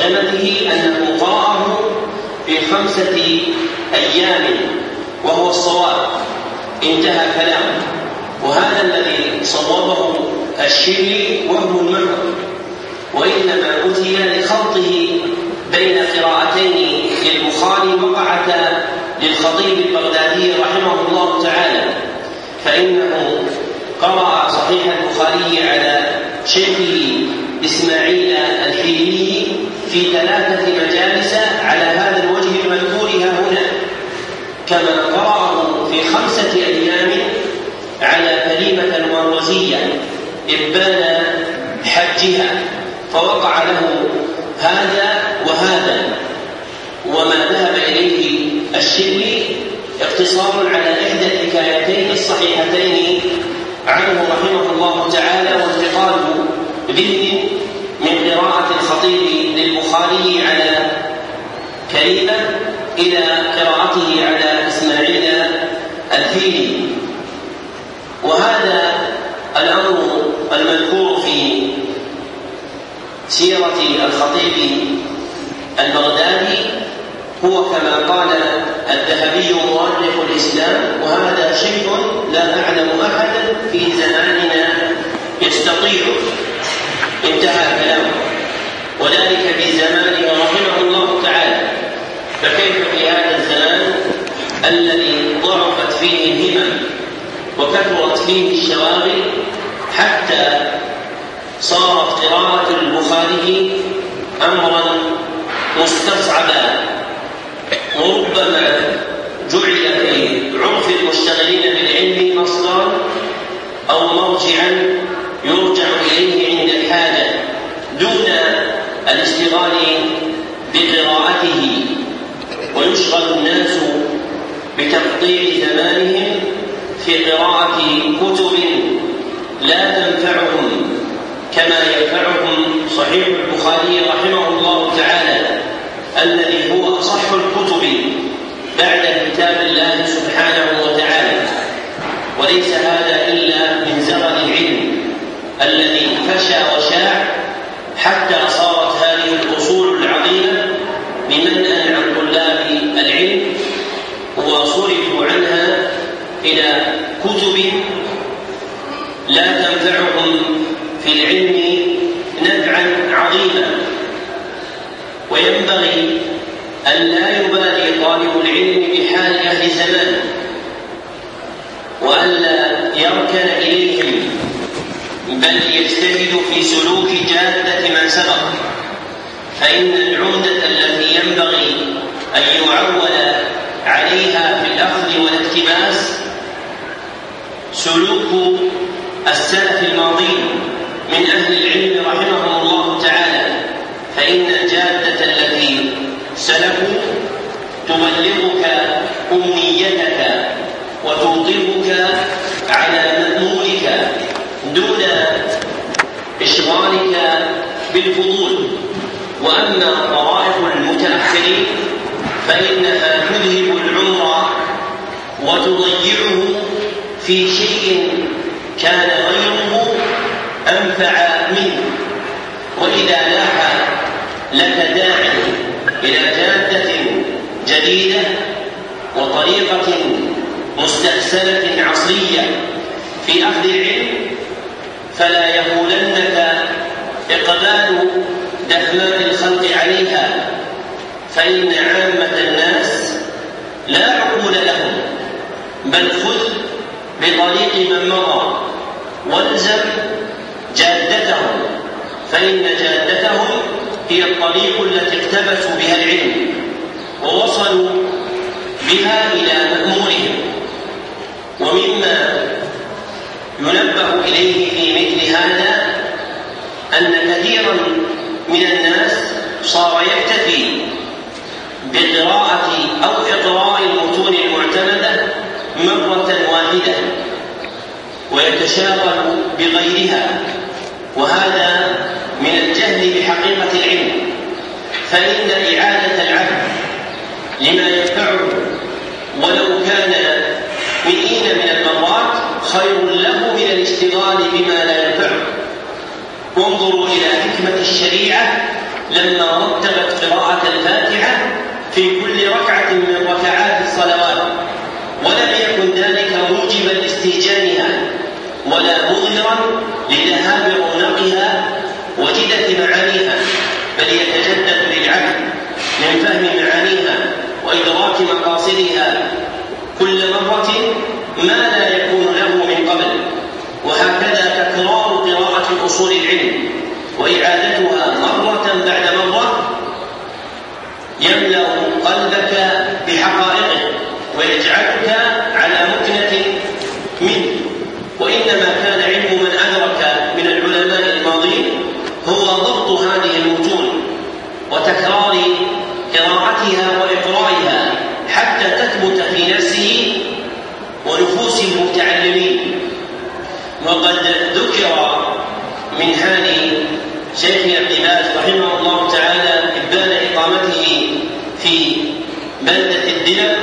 ترجمته انه قرأه في خمسه أيام وهو الصواب. انتهى كلامه وهذا الذي صوبه الشلي وهو المنهر وإنما أتي لخلطه بين قراءتين للبخاري وقعتا للخطيب البغدادي رحمه الله تعالى. فإنه قرأ صحيح البخاري على شيخه إسماعيل الحيلي في ثلاثة مجالس على هذا الوجه المذكور ها هنا. كما قرأه في خمسة أيام على كلمة المروزية إبان حجها فوقع له هذا وهذا. وما ذهب إليه الشبلي اقتصار على إحدى الحكايتين الصحيحتين عنه رحمه الله تعالى وانتقال ذهن من قراءة الخطيب للبخاري على كلمة إلى قراءته على إسماعيل الفيلي. وهذا الأمر المذكور في سيرة الخطيب البغدادي هو كما قال الذهبي مؤرخ الإسلام وهذا شيء لا أعلم أحدا في زماننا يستطيع انتهى كلامه. وذلك في زمانه رحمه الله تعالى. فكيف في هذا الزمان الذي ضعفت فيه الهمم وكثرت فيه الشواغل حتى صارت قراءة البخاري أمرا مستصعبا؟ جعل في عرف المشتغلين بالعلم مصدرا أو مرجعا يرجع إليه عند الحاجة دون الاشتغال بقراءته. ويشغل الناس بتقطيع زمانهم في قراءة كتب لا تنفعهم كما ينفعهم صحيح البخاري رحمه الله تعالى الذي هو أصح الكتب بعد كتاب الله سبحانه وتعالى. وليس هذا إلا من زغل العلم الذي فشى وشاع حتى صارت هذه الأصول العظيمة بمنأى عن طلاب العلم وصرفوا عنها إلى كتب لا تنفعهم في العلم نفعا عظيما وينبغي أن لا يبالي طالب العلم بحال أهل زمانه وألا يركن إليهم بل يجتهد في سلوك جادة من سبق. فإن العمدة التي ينبغي أن يعول عليها في الأخذ والاقتباس سلوك السلف الماضين من أهل العلم رحمهم الله تعالى فإن الجادة التي سلكوا تبلغك أمنيتك وتوطئك على مأمولك دون إشغالك بالفضول وأما طرائق المتأخرين فإنها تذهب العمر وتضيعه في شيء كان غيره أنفع منه. وإذا لاح لك داع إلى جادة جديدة وطريقة مستحسنة عصرية في أخذ العلم فلا يهولنك إقبال دهمان الخلق عليها. فإن عامة الناس لا عقول لهم بل خذ بطريق من مضى والزم جادتهم. فإن جادتهم هي الطريق التي اقتبسوا بها العلم ووصلوا بها إلى مأمورهم. ومما ينبه إليه في مثل هذا أن كثيرا من الناس صار يكتفي بقراءة أو إقراء المتون المعتمدة مرة واحدة ويتشاغل بغيرها وهذا من الجهل بحقيقة العلم. فإن إعادة العبد لما ينفعه ولو كان مئين من المرات خير له من الاشتغال بما لا ينفعه. وانظروا إلى حكمة الشريعة لما رتبت قراءة الفاتحة في كل ركعة من ركعات الصلوات ولم يكن ذلك موجبا لاستهجانها ولا مظهرا لذهاب رونقها وجدة معانيها بل يتجدد للعبد من فهم معانيها وإدراك مقاصدها كل مرة ما لا يكون له من قبل وهكذا تكرار قراءة أصول العلم وإعادتها مرة بعد مرة يملأ قلبك بحقائقه ويجعلك على مكنة منه وإنما كان علم من أدرك من العلماء الماضين هو ضبط هذه المتون وتكرار قراءتها وإقرائها حتى تثبت في نفسه ونفوس المتعلمين وقد ذكر من حال شيخ عبد باز رحمه الله تعالى إبان إقامته في بلدة الدلم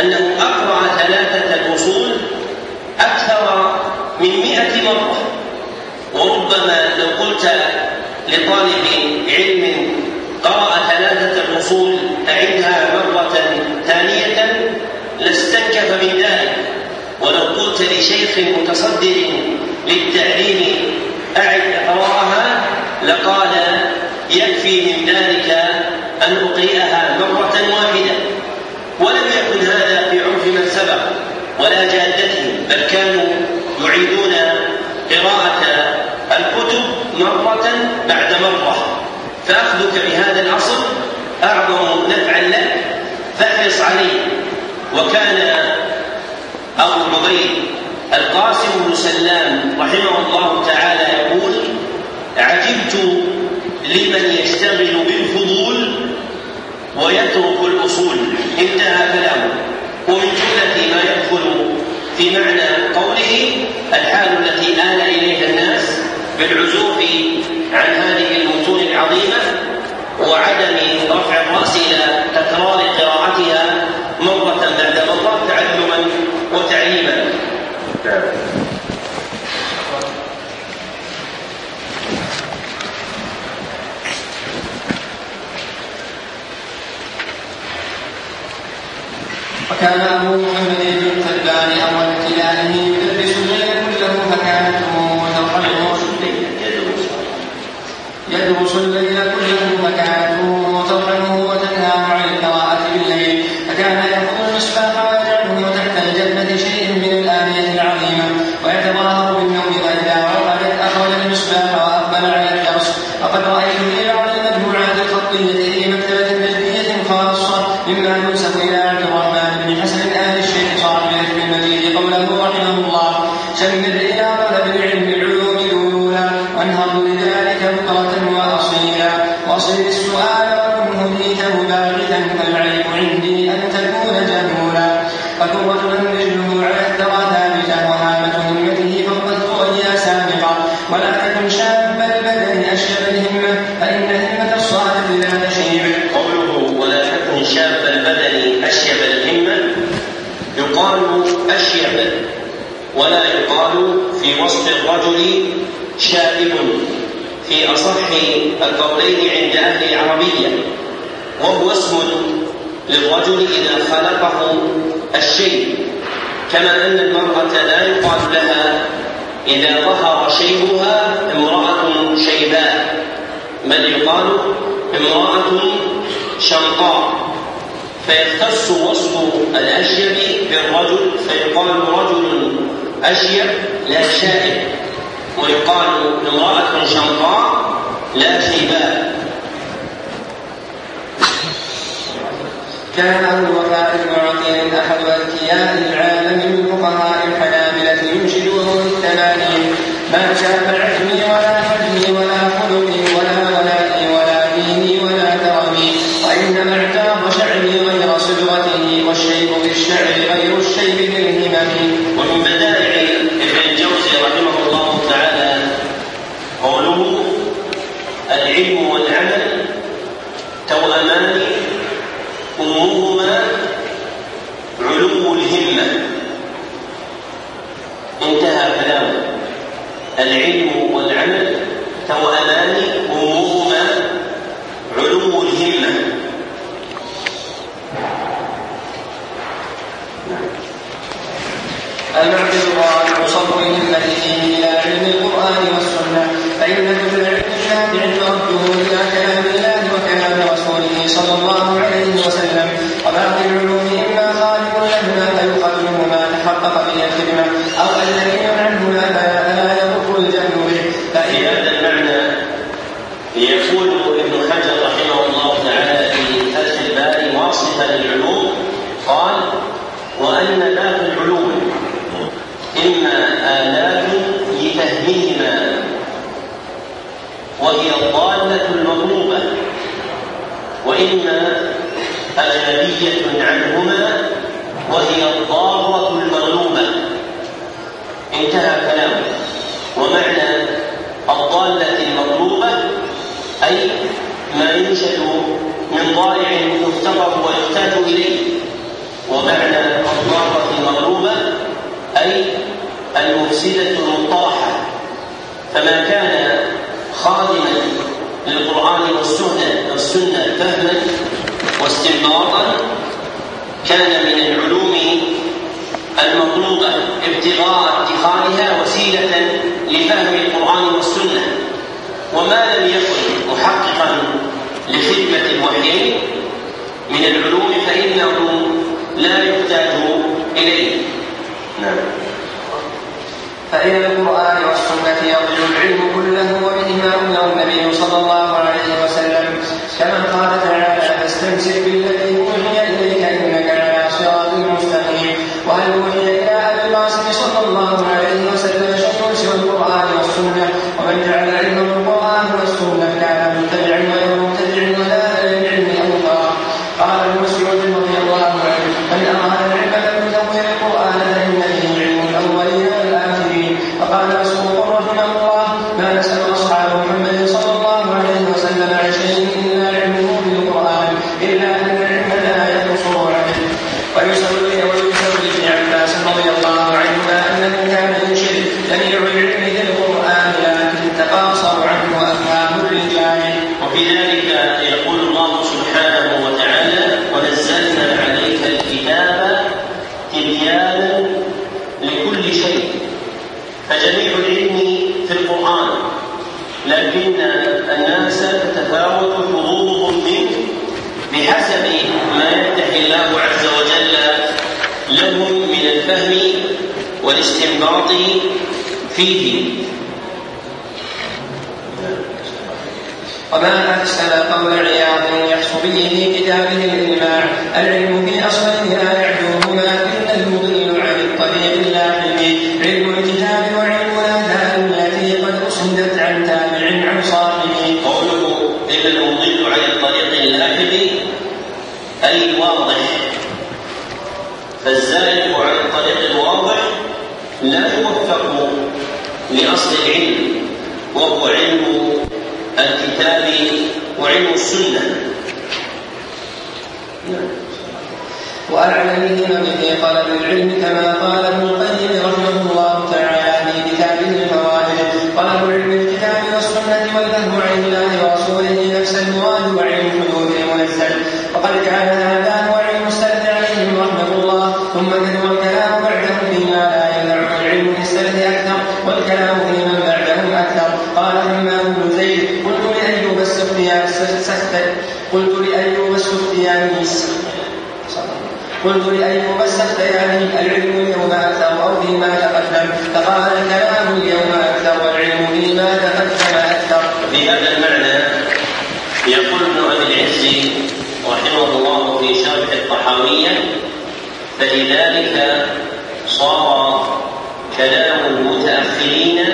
أنه أقرأ ثلاثة الأصول أكثر من مئة مرة وربما لو قلت لطالب علم قرأ ثلاثة الأصول أعدها مرة ثانية لاستنكف من ذلك ولو قلت لشيخ متصدر للتعليم عجبت لمن يشتغل بالفضول ويترك الأصول. انتهى كلامه. ومن جملة ما يدخل في معنى قوله الحال التي آل إليها الناس بالعزوف عن هذه المتون العظيمة وعدم رفع الرأس إلى كما أن المرأة لا يقال لها إذا ظهر شيبها امرأة شيباء بل يقال امرأة شنقاء. فيختص وصف الأشيب بالرجل فيقال رجل أشيب لا شائب ويقال امرأة شنقاء لا شيباء. كان الوفاء المعطي أحد أذكياء العالم. من فقهاء الحنابلة ينشدون الثمانين من يحتاج إليه ومعنى الضارة المطلوبة أي المفسدة المطرحة. فما كان خادما للقرآن والسنة والسنة فهما واستنباطا كان من العلوم المطلوبة ابتغاء اتخاذها وسيلة لفهم القرآن والسنة. وما لم يكن محققا لخدمة الوحيين من العلوم فإلى القرآن والسنة يرجع العلم كله وبهما أمر النبي صلى الله عليه وسلم كما قال تعالى فاستمسك بالذي قلت لأيوب السختياني العلم اليوم أكثر أو فيما تقدم. فقال الكلام اليوم أكثر والعلم فيما تقدم أكثر. في هذا المعنى يقول ابن أبي العز رحمه الله في شرح الطحاوية فلذلك صار كلام المتأخرين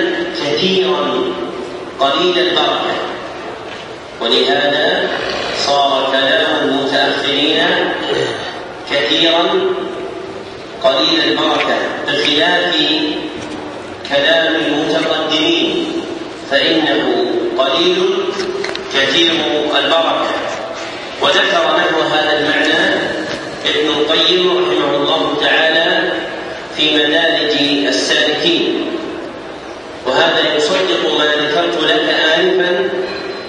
كثيرا. قليل البركة ولهذا صار كلام المتأخرين كثيرا قليل البركة. بخلاف كلام المتقدمين فإنه قليل كثير البركة. وذكر نحو هذا المعنى ابن القيم رحمه الله تعالى في مدارج السالكين. وهذا يصدق ما ذكرت لك آنفا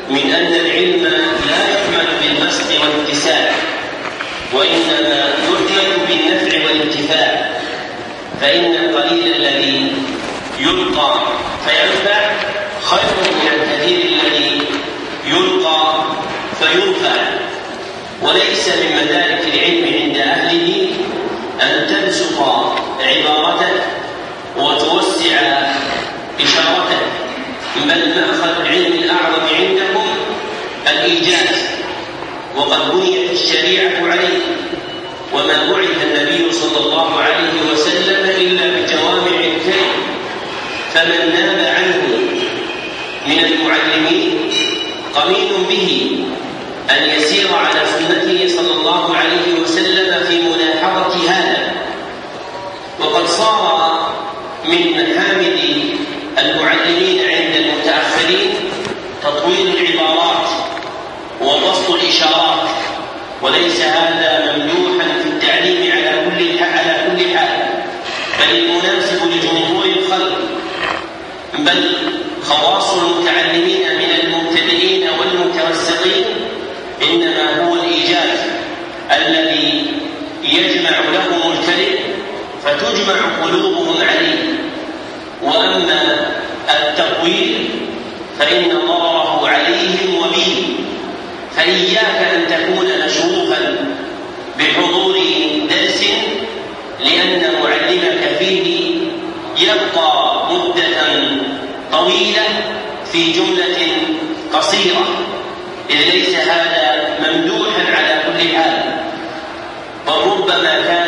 من أن العلم لا يعمل بالمسح والاتساع وإنما يعمل بالنفع والانتفاع فإن القليل الذي يلقى فينفع خير من الكثير الذي يلقى فينفع. وليس من مدارك العلم عند أهله أن تبسط عبارتك وتوسع إشارتك بل مأخذ العلم الأعظم عندكم الإيجاز وقد بنيت الشريعة عليه. وما بعث النبي صلى الله عليه وسلم إلا بجوامع الكلم. فمن ناب عنه من المعلمين قمين به أن يسير على سنته صلى الله عليه وسلم في ملاحظة هذا. وقد صار من محامد المعلمين عند المتأخرين تطويل العبارات وبسط الإشارات وليس هذا ممدوحا في التعليم على كل على كل حال بل المناسب لجمهور الخلق بل خواص المتعلمين من المبتدئين والمتوسطين انما هو الايجاز الذي يجمع لهم الكلم فتجمع قلوبهم عليه وأما التقويل فإن ضرره عليهم وبهم فإياك أن تكون مشغوفا بحضور درس لأن معلمك فيه يبقى مدة طويلة في جملة قصيرة. إذ ليس هذا ممدوحا على كل حال بل ربما كان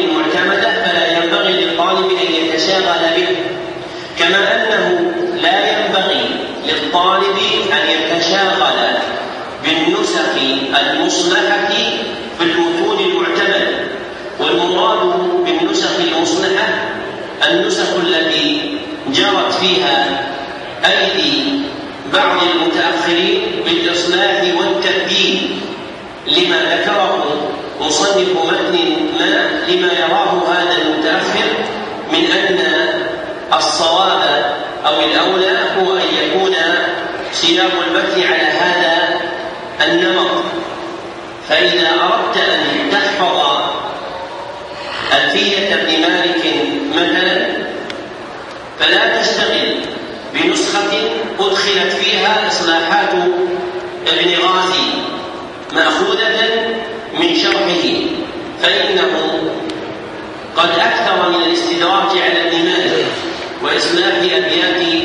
المعتمدة فلا ينبغي للطالب أن يتشاغل به كما أنه لا ينبغي للطالب أن يتشاغل بالنسخ المصلحة في المتون المعتمدة والمراد بالنسخ المصلحة النسخ التي جرت فيها أيدي بعض المتأخرين بالإصلاح والتأديب لما ذكره مصنف متن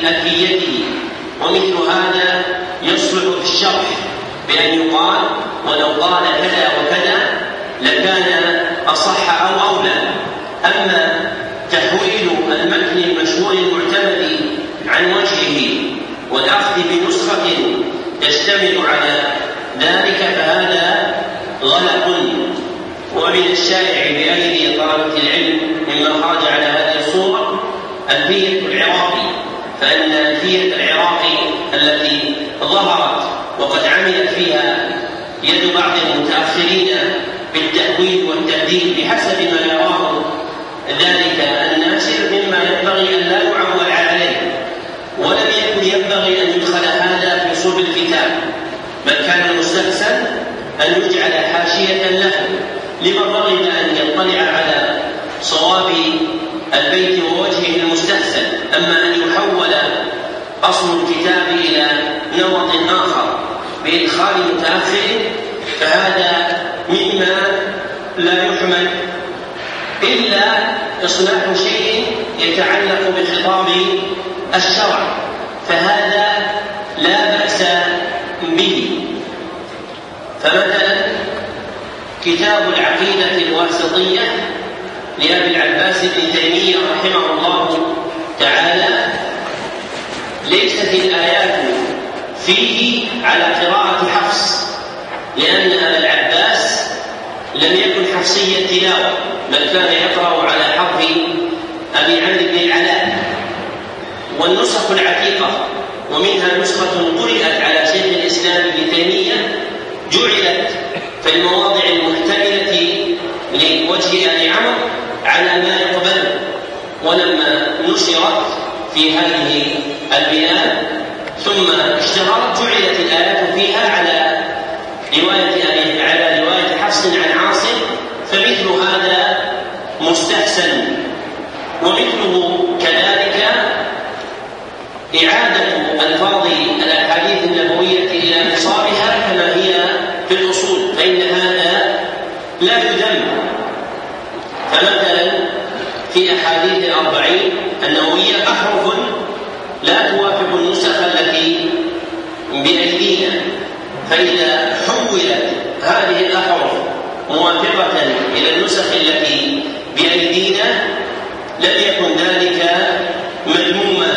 ألفيته ومثل هذا يصلح في الشرح بأن يقال ولو قال كذا وكذا لكان أصح أو أولى. أما تحويل المتن المشهور المعتمد عن وجهه والأخذ بنسخة تشتمل على ذلك فهذا غلط. ومن الشائع بأيدي طلبة العلم مما خرج على هذه الصورة ألفية العراقي. فإن نتيجة العراقي التي ظهرت وقد عملت فيها يد بعض المتأخرين بالتأويل والتأديب بحسب ما يراه ذلك أن يتعلق بخطاب الشرع فهذا لا بأس به. فمثلا كتاب العقيدة الواسطية لأبي العباس بن تيمية رحمه الله تعالى ليست الآيات فيه على قراءة حفص لأن أبا العباس لم يكن حفصيا تلاوه بل كان يقرأ على حرف أبي عمرو بن العلاء. والنسخ العتيقة ومنها نسخة قرئت على شيخ الإسلام ابن تيمية جعلت في المواضع المحتملة لوجه آل عمرو على ما يقبل. ولما نشرت في هذه البلاد ثم اشتهرت جعلت الآيات فيها على رواية على رواية حفص عن عاصم فمثل هذا مستحسن ومثله كذلك إعادة ألفاظ الأحاديث النبوية إلى نصابها كما هي في الأصول فإن هذا لا يذم فمثلا في أحاديث الأربعين النووية أحرف لا توافق النسخ التي بأيدينا فإذا حولت هذه الأحرف موافقة إلى النسخ التي لم يكن ذلك مذموما.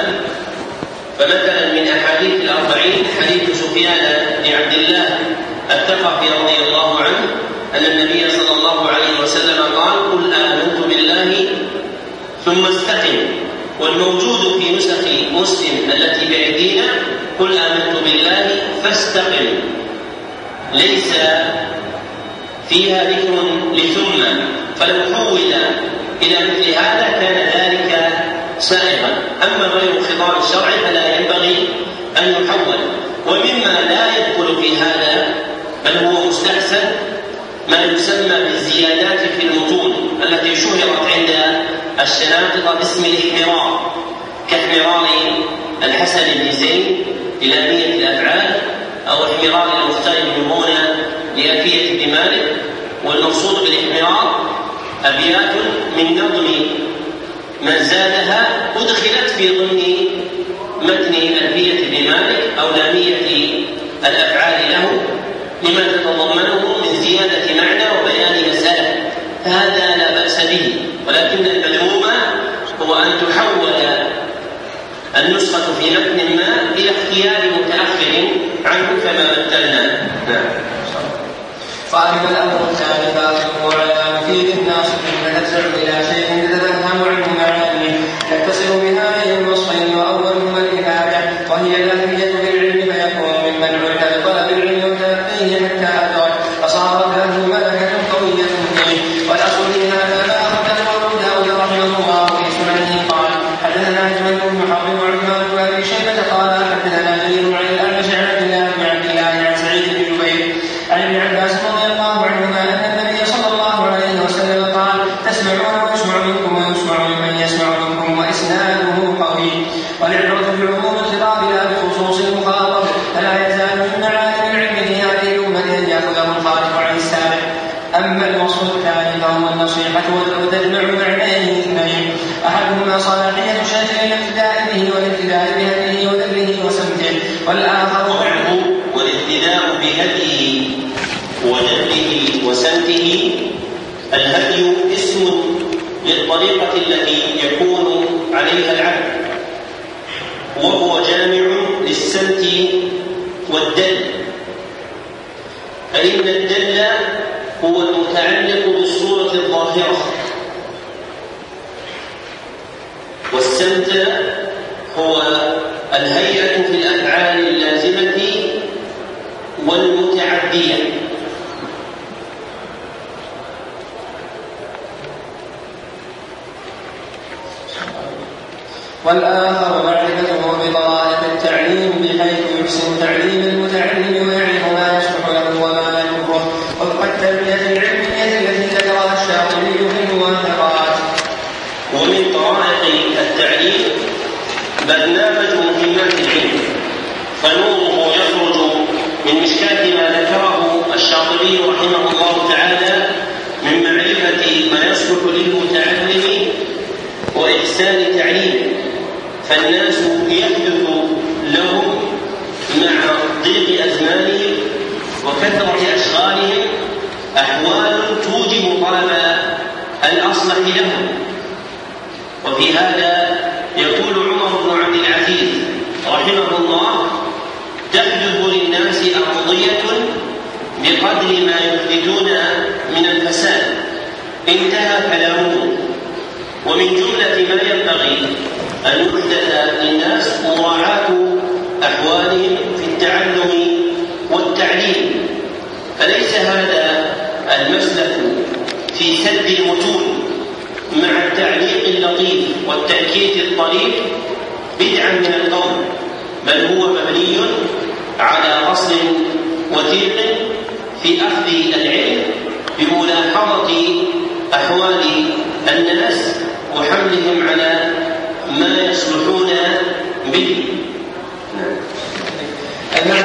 فمثلا من أحاديث الأربعين حديث سفيان بن عبد الله الثقفي رضي الله عنه أن النبي صلى الله عليه وسلم قال قل آمنت بالله ثم استقم. والموجود في نسخ مسلم التي بأيدينا قل آمنت بالله فاستقم. ليس فيها ذكر لثم فلو حول إلى مثل هذا كان ذلك سائغا. أما غير خطاب الشرع فلا ينبغي أن يحول. ومما لا يدخل في هذا بل هو مستحسن ما يسمى بالزيادات في المتون التي شهرت عند الشناقطة باسم الاحمرار كاحمرار الحسن بن زيد للامية الأفعال أو احمرار المختار بن هنا لألفية بن مالك. والمقصود بالاحمرار أبيات من نظم من زادها أدخلت في ضمن متن ألفية مالك أو لامية الأفعال له لما تتضمنه من زيادة معنى وبيان مسألة هذا لا بأس به ولكن المذموم هو أن تحول النسخة في متن ما إلى اختيار متأخر عنه كما مثلنا نعم. فعلم الأمر الثاني فاخذه والآخر معرفته بطرائق التعليم بحيث يحسن تعليم المتعلم. فالناس يحدث لهم مع ضيق أزمانهم وكثرة أشغالهم أحوال توجب طلب الأصلح لهم. وفي هذا يقول عمر بن عبد العزيز رحمه الله تحدث للناس أرضية بقدر ما يفقدون من الفساد. انتهى كلامه. ومن جملة ما ينبغي أن يحدث للناس مراعاة أحوالهم في التعلم والتعليم. فليس هذا المسلك في سد مع التعليق اللطيف والتأكيد الطريف بدعا من القول بل هو مبني على وثيق في أخذ العلم بملاحظة أحوال الناس وحملهم على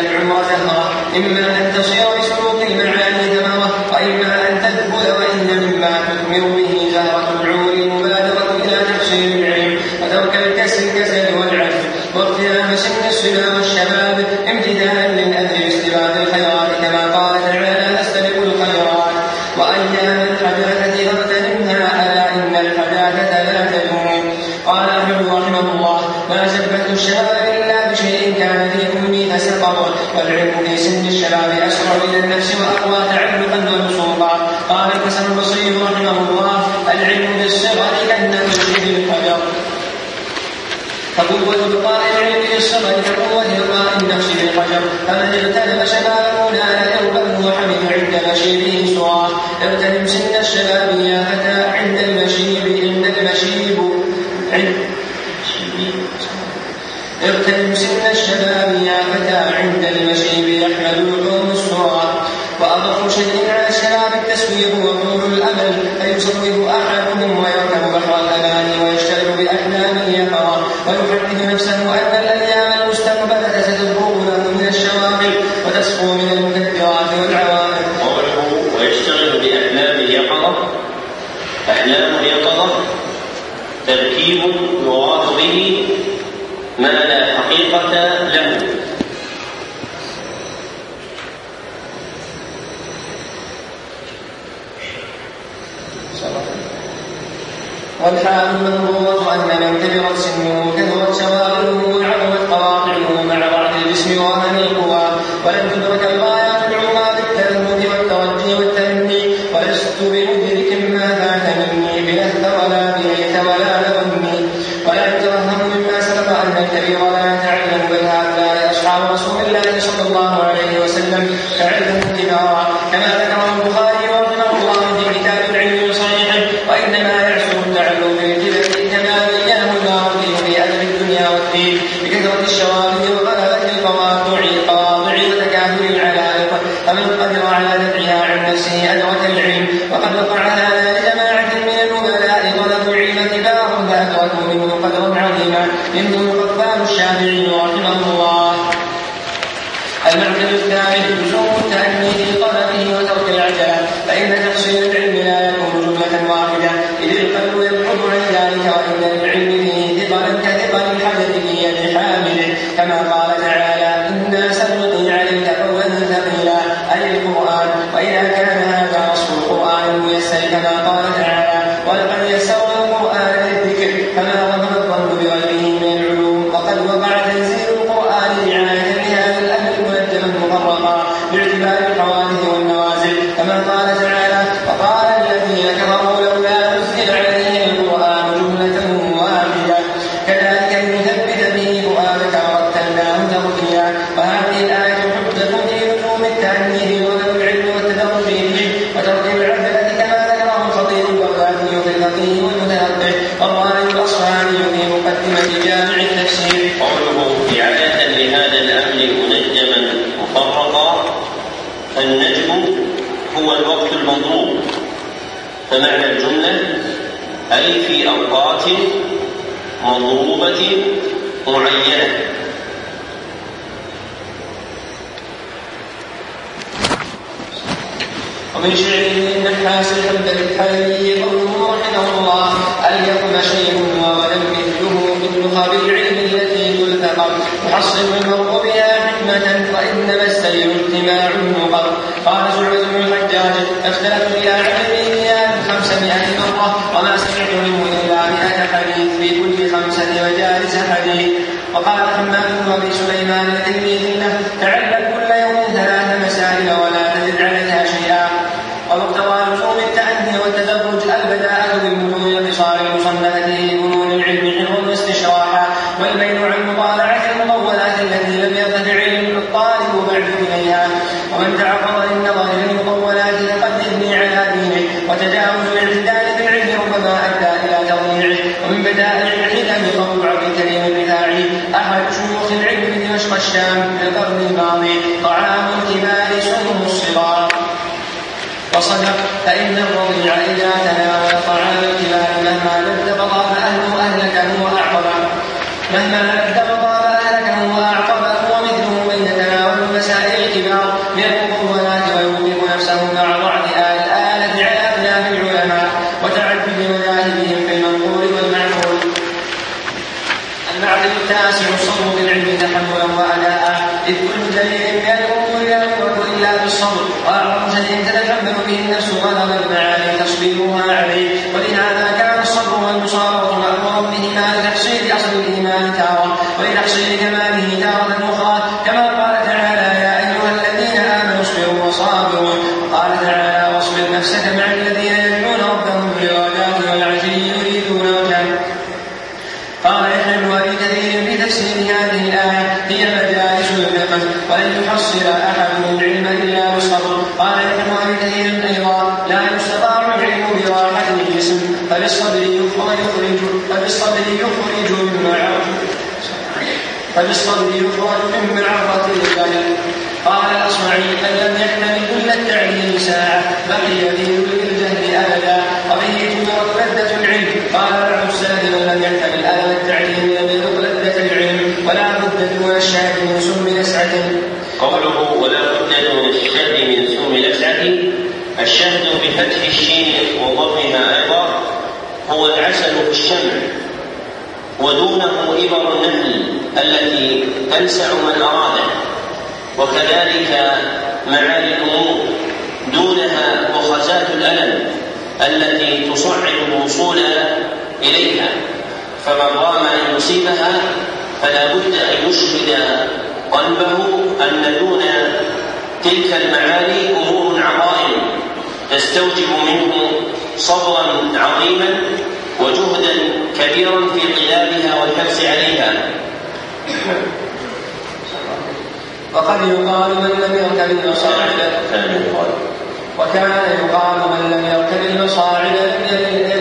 العمر زهرا إما أن تصير بسلوك المعاني ثمرة وإما بهما لتحصيل أصل الإيمان تارة ولتحصيل كماله تارة وكذلك معالي الأمور دونها وخزات الألم التي تصعب الوصول إليها. فمن رام أن يصيبها فلا بد أن يشهد قلبه أن دون تلك المعالي أمور عظائم تستوجب منه صبرا عظيما وجهدا كبيرا في قيامها والحرص عليها. وقد يقال من لم يركب المصاعد. وكان يقال من لم يركب المصاعد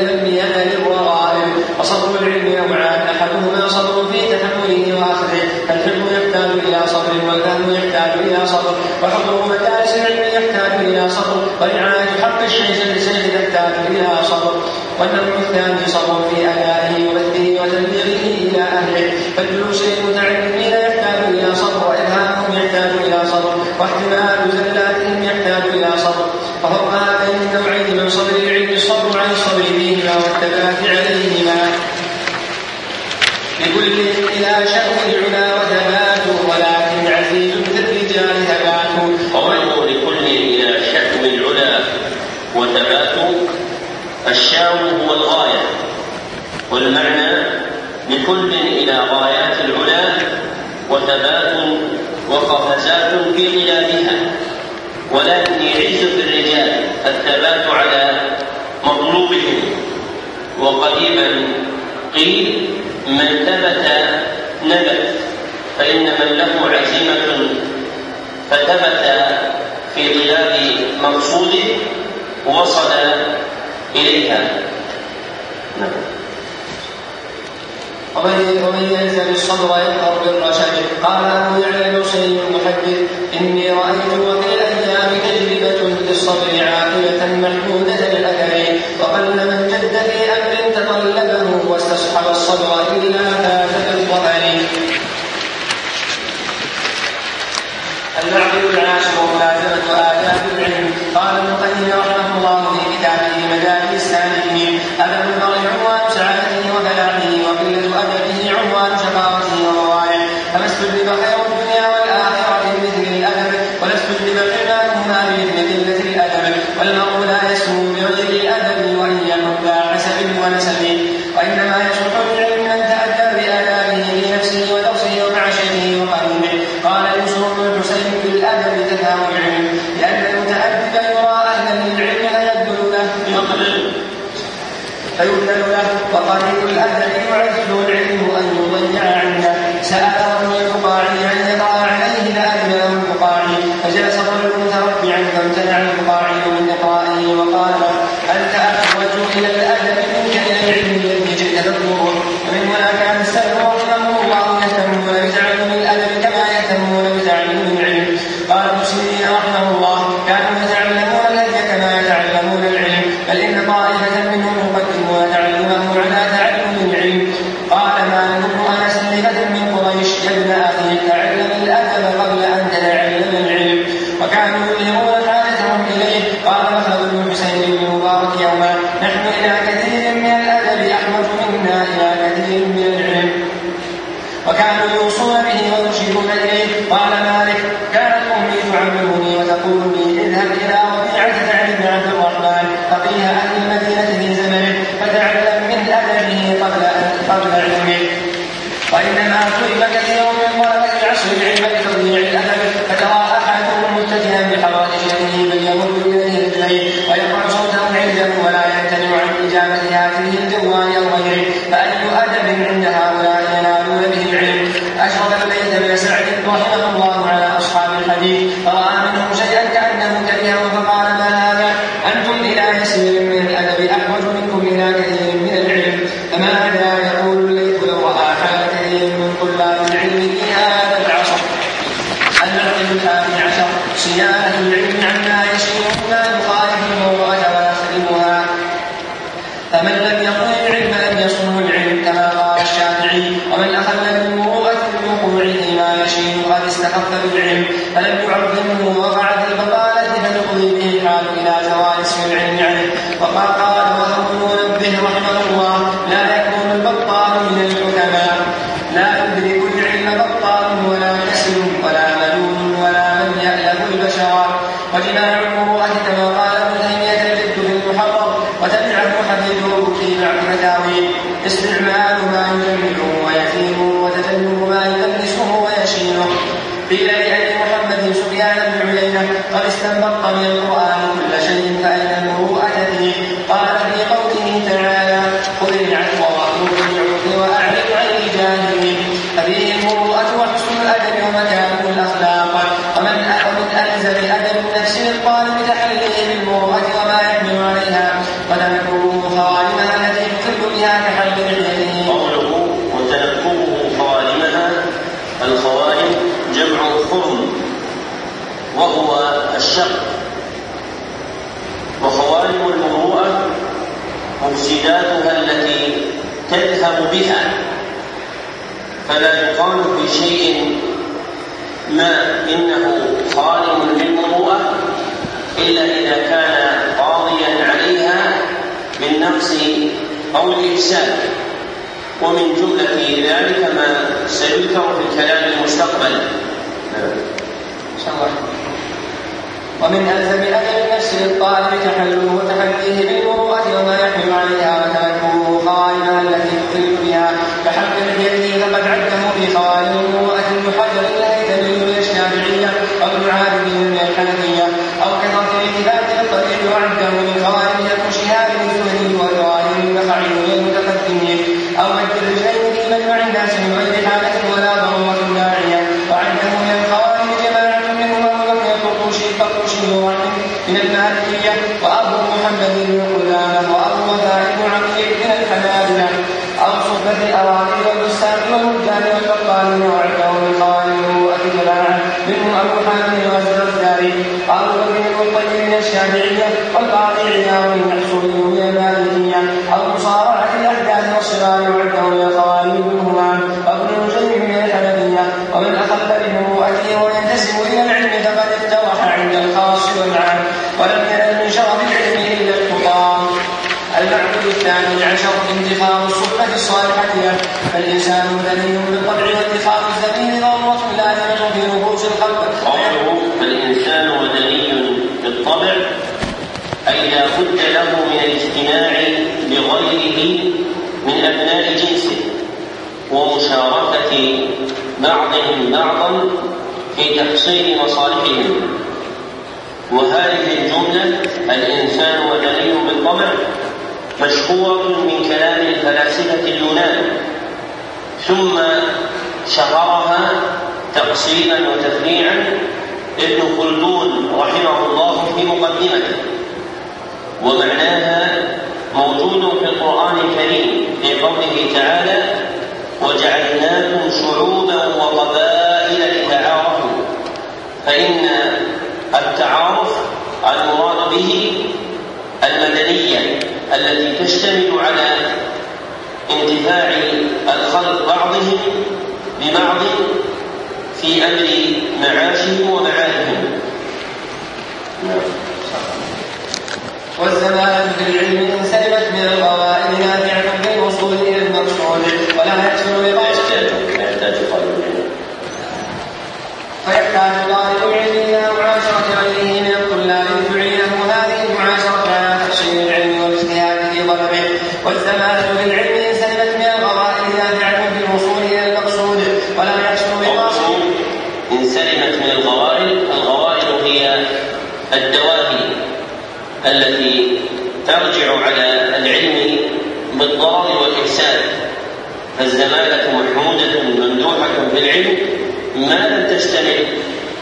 لم يأل الرغائب وصدر العلم نوعان أحدهما صدر في تحمله واخذه فالحلم يحتاج إلى صبر والفهم يحتاج إلى صبر. وحضور مجالس العلم يحتاج إلى صبر. ورعايه حق الشيخ لسيد يحتاج إلى صبر. والنوع الثاني صبر في لا تنكرنا بها. ولكن عز في الرجال الثبات على مطلوبهم. وقريبا قيل من ثبت نبت فإن من له عزيمة فثبت في غياب مقصوده وصل إليها. نعم. ومن يلزم الصبر يظهر بالرشد قال أبو يعلى الحسين المحدث إني رأيت وفي الأيام تجربة للصبر عاقبة محمودة الأثر وقل من جد في أمر تطلبه واستصحب الصبر إلا فات بالظفر العقل العاشر ملازمة آداب العلم قال ابن تيمية إلى يسير من الأدب أحوج منكم إلى كثير تفصيلا وتفريعا ابن خلدون رحمه الله في مقدمته. ومعناها موجود في القرآن الكريم في قوله تعالى وجعلناكم شعوبا وقبائل لتعارفوا. فإن التعارف المراد به المدنية التي تشتمل على انتفاع الخلق بعضهم ببعض في أمر معاشهم ومعادهم والزمان بالعلم ان سلمت من القوائم نافعة بالوصول إلى المقصود ولا يحصل بقصد لا يحتاج فيحتاج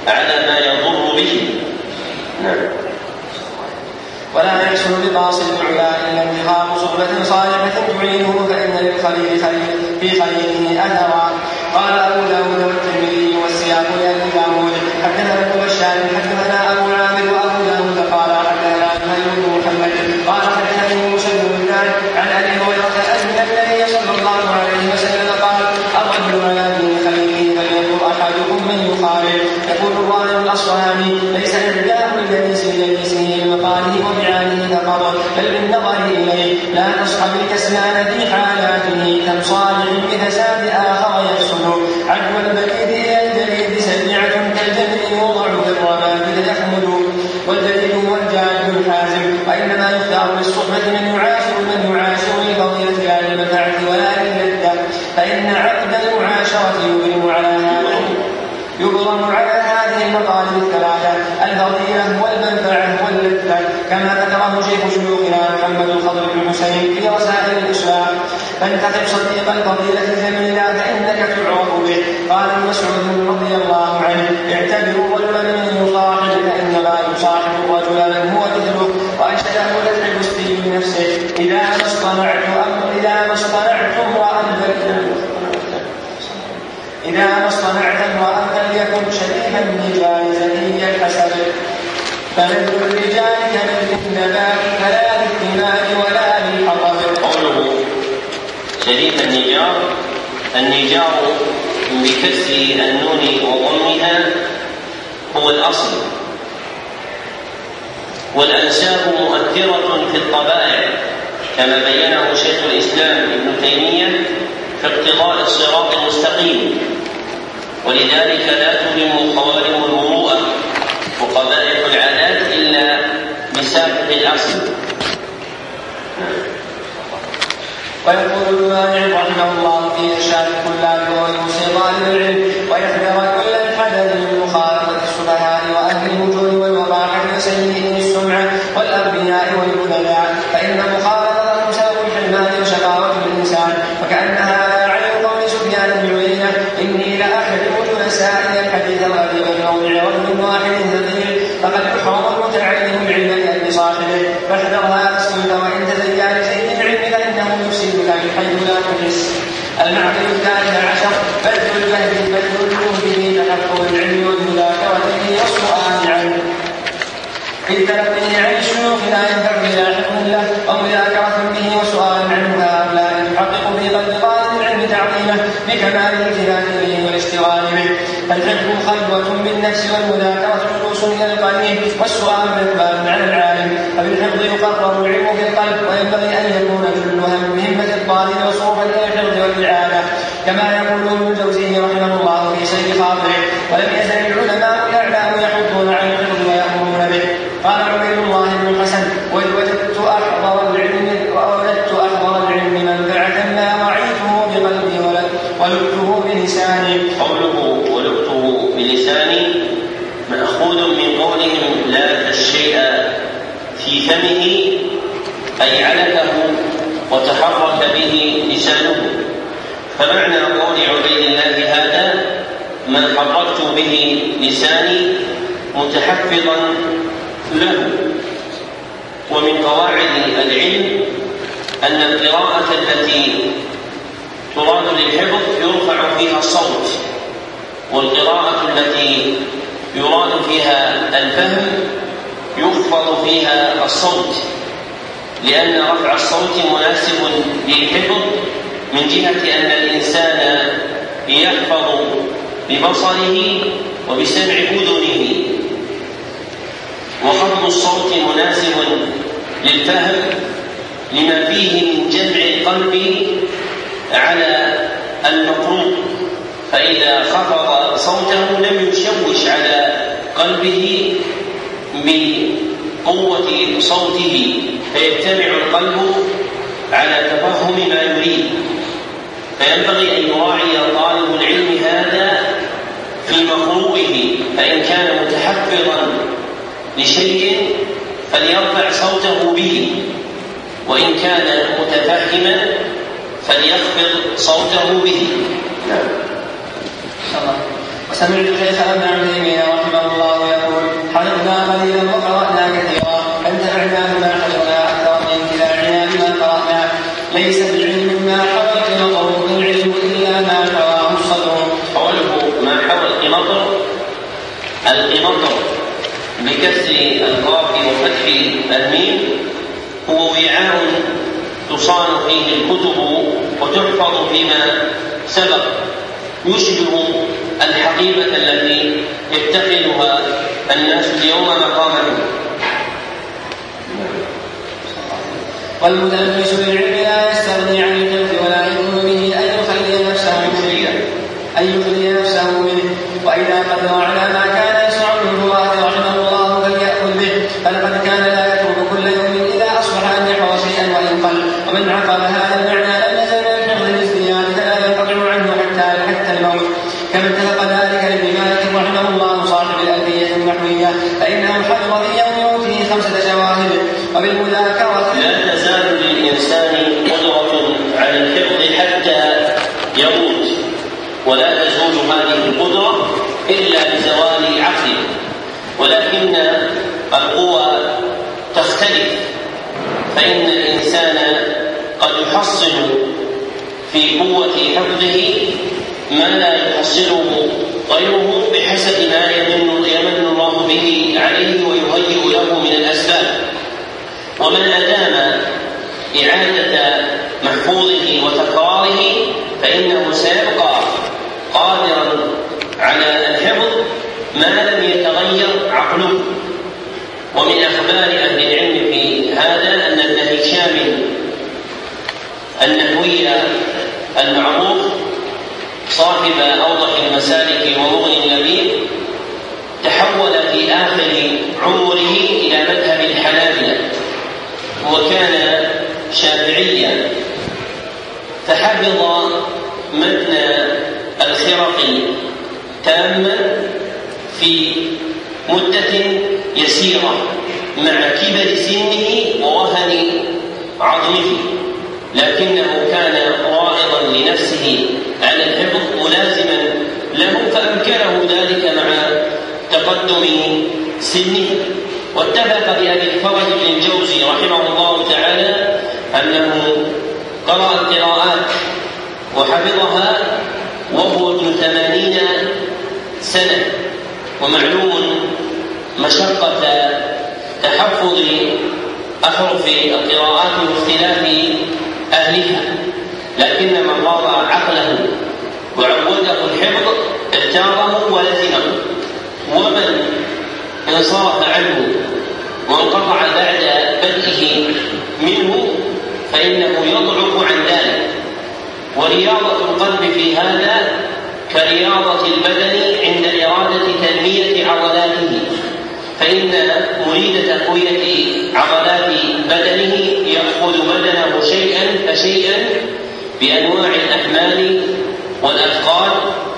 على ما يضر به. نعم. ولا يحسن بقاصد العلا إلا ابتغاء صحبة صالحة تعينه فإن للخليل خليل في خليله اثرا قال أبو داود والترمذي والسياق لأبي داود حدثنا ابو بشار حدثنا أبو عامر وأبو داود قال حدثنا ابو محمد قال يقول الراعي الأصفهاني ليس إعداء الجليس بجليسه بمقاله وبعانه فقط بل بالنظر إليه. لا تصحب الكسلان في حالاته كم صالح بفساد آخر يفسد كما ذكره شيخ شيوخنا محمد الخضر بن حسين في رسائل الإسلام. فانتخب صديق الفضيلة الجميلة فإنك تعرف به. قال مسعود رضي الله عنه اعتبروا رجلا من يصاحب فإنما يصاحب الرجل من هو مثله وأنشده لدى البستي بنفسه إذا ما اصطنعت إذا ما اصطنعت إذا ما اصطنعت امرأ فليكن الرجال زكي الحسب فنذر الرجال كنذر النبات فلا للدماء ولا للحطب قوله شريف النجار. النجار بكسر النون وضمها هو الأصل. والأنساب مؤثرة في الطبائع كما بينه شيخ الإسلام ابن تيمية في اقتضاء الصراط المستقيم. ولذلك لا تهم خوارم الأصل ويقول المانع رحمه الله في إرشاد الطلاب ويوصي طالب العلم ويحذر كل الحذر من مخالفة السفهاء وأهل الوجود والوقاحه وسيئين السمعه والاغبياء والبدلاء فان مخالفتهم سبب الحرمان وشقاوه الانسان وكان هذا علم قول سفيان بن عيينه اني لاحذر جلسائي الحديث الغريب من موضع رجل واحد ثقيل فقد يحرم المتعلم العلم لاجل صاحبه فاحذر هذا السلك وان تزين لزين العلم فانه يفسدك من حيث لا تحس المعقل الثالث عشر بذل الجهد بذل الجهد في تحقق العلم والمذاكرة به والسؤال عنه في تلقيه عن الشيوخ لا ينفع بلا حكم له ومذاكرة به وسؤال عنه هؤلاء تحقق في قلب طالب العلم تعظيمه بكمال الالتفات اليه والاشتغال به فالحفظ خلوة بالنفس والمذاكرة جلوس إلى القليل والسؤال إقبال على العالم فبالحفظ يقرر العلم في القلب وينبغي أن يكون كل هم همة الطالب مصروفا إلى الحفظ والإعانة كما يقول ابن الجوزي رحمه الله في سير خاطره ولم يزل العلماء الأعلام يحضون عن الحفظ ويأمرون به قال عبيد الله بن الحسن وجدت أحضر العلم ووجدت أحضر العلم منفعة ما وعيته بقلبي ولدته بلساني قوله ولقته بلساني مأخوذ من قولهم لا الشيء في فمه أي علكه وتحرك به لسانه فمعنى قول عبيد الله هذا ما حركت به لساني متحفظا له. ومن قواعد العلم أن القراءة التي تراد للحفظ يرفع فيها الصوت والقراءة التي يراد فيها الفهم يخفض فيها الصوت لأن رفع الصوت مناسب للحفظ من جهة أن الإنسان يحفظ ببصره وبسمع أذنه. وخفض الصوت مناسب للفهم لما فيه من جمع القلب على المقروء فإذا خفض صوته لم يشوش على قلبه بقوة صوته فيجتمع القلب على تفهم ما يريد. فينبغي أن يراعي طالب العلم هذا في مقروئه فإن كان متحفظا لشيء فليرفع صوته به وإن كان متفهما فليخفض صوته به. نعم. وسمعت شيخ ابن عثيمين رحمه الله يقول حفظنا قليلا وقرانا كثيرا فانتفعنا بما الميم هو وعاء تصان فيه الكتب وتحفظ فيما سبق. يشبه الحقيبة التي يتخذها الناس اليوم مقاما. والمدرس بالعلم لا يستغني عن الحفظ ولا يكون به أن يخلي نفسه منه أن يخلي كما اتفق ذلك لابن مالك رحمه الله صاحب الألفية النحوية فإنه حفظ في يوم موته خمسة شواهد وبالمذاكرة لا تزال للإنسان قدرة على الحفظ حتى يموت ولا تزول هذه القدرة إلا بزوال عقله ولكن القوى تختلف فإن الإنسان قد يحصل في قوة حفظه ما لا يحصله غيره بحسب ما يمن يمن الله به عليه ويهيئ له من الأسباب. ومن أدام إعادة محفوظه وتكراره فإنه سيبقى قادرا على الحفظ ما لم يتغير عقله ومن أخبار أهل العلم في هذا أن ابن هشام النحوي المعروف صاحب أوضح المسالك ومغني اللبيب تحول في آخر عمره إلى مذهب الحنابلة وكان شافعيا فحفظ متن الخرق تاما في مدة يسيرة مع كبر سنه ووهن عظمه لكنه كان رائضا لنفسه على الحفظ ملازما له فأمكنه ذلك مع تقدم سنه واتفق بأبي الفرج بن الجوزي رحمه الله تعالى أنه قرأ القراءات وحفظها وهو ابن ثمانين سنة ومعلوم مشقة تحفظ أحرف القراءات واختلاف أهلها لكن من راضى عقله وعوده الحفظ اختاره ومن انصرف عنه وانقطع بعد بدئه منه فإنه يضعف عن ذلك. ورياضة القلب في هذا كرياضة البدن عند إرادة تنمية عضلاته. فإن مريد تقوية عضلات بدنه يأخذ بدنه شيئا فشيئا بأنواع الأحمال والأثقال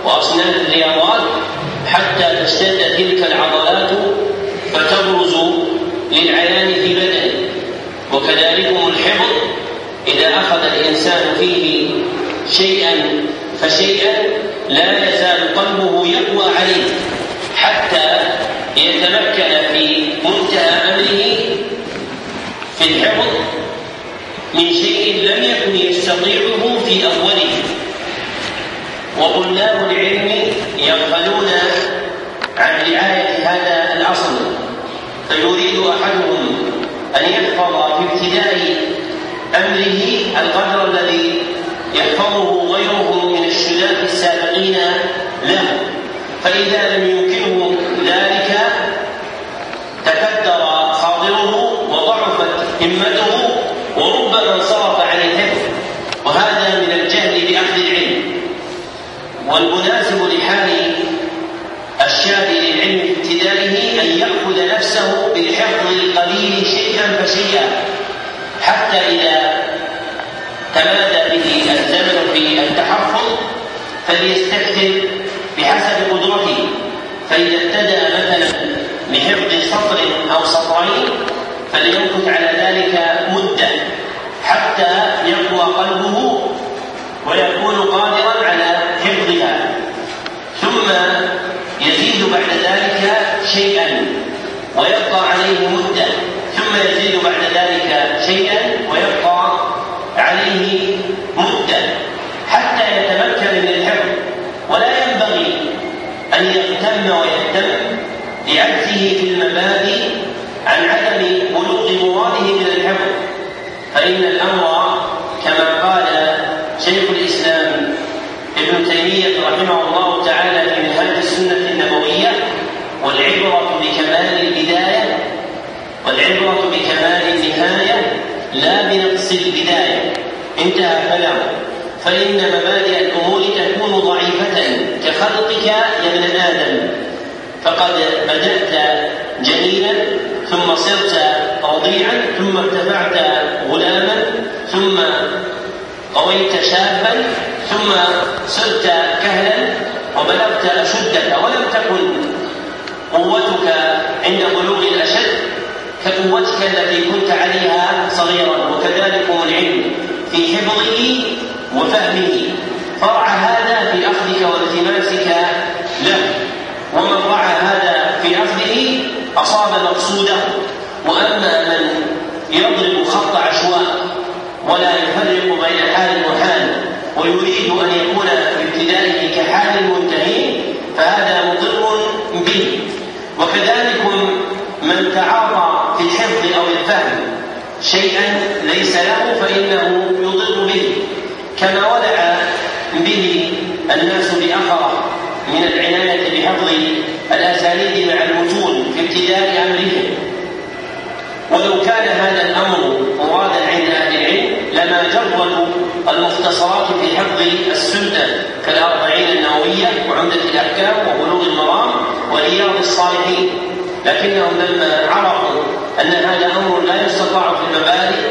وأصناف الرياضات حتى تشتد تلك العضلات فتبرز للعيان في بدنه. وكذلكم الحفظ إذا أخذ الإنسان فيه شيئا فشيئا لا يزال قلبه يقوى عليه حتى يتمكن في منتهى أمره في الحفظ من شيء لم يكن يستطيعه في أوله. وطلاب العلم يغفلون عن رعاية هذا الأصل فيريد أحدهم أن يحفظ في ابتداء أمره القدر الذي يحفظه غيره من الشداد السابقين له. فإذا فإن مبادئ الأمور تكون ضعيفة كخلقك يا ابن آدم. فقد بدأت جميلا ثم صرت رضيعا ثم ارتفعت غلاما ثم قويت شابا ثم صرت كهلا وبلغت أشدك ولم تكن قوتك عند بلوغ الأشد. كقوتك التي كنت عليها صغيرا وكذلك العلم. في حفظه وفهمه فرع هذا في أخذك والتماسك له. ومن رعى هذا في أخذه أصاب مقصوده. وأما من يضرب خط عشواء ولا يفرق بين حال وحال ويريد أن يكون في ابتدائه كحال منتهي فهذا مضر به. وكذلك من تعاطى في الحفظ أو الفهم شيئا ليس له فإنه كما ودع به الناس بأخرة من العناية بحفظ الأساليب مع المتون في ابتداء أمرهم. ولو كان هذا الأمر مرادا عند أهل العلم لما جربوا المختصرات في حفظ السنة كالأربعين النووية وعمدة الأحكام وبلوغ المرام ورياض الصالحين. لكنهم لما عرفوا أن هذا أمر لا يستطاع في المبادئ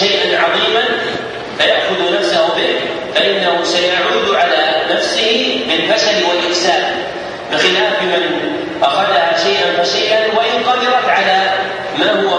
شيئا عظيما فيأخذ نفسه به فإنه سيعود على نفسه بالفشل والإكسال بخلاف من أخذها شيئا فشيئا وإن قدرت على ما هو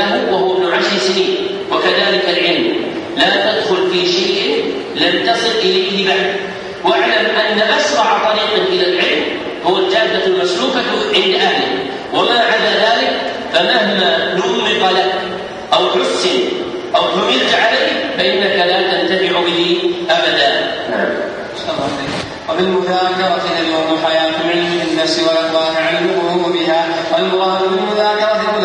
له وهو ابن عشر سنين وكذلك العلم لا تدخل في شيء لم تصل إليه بعد واعلم أن أسرع طريق إلى العلم هو الجادة المسلوكة عند أهله وما عدا ذلك فمهما نمق لك أو حسن أو حملت عليه فإنك لا تنتفع به أبدا. نعم. وبالمذاكرة تدوم حياة علم النفس والأقوال على بها والمراد بالمذاكرة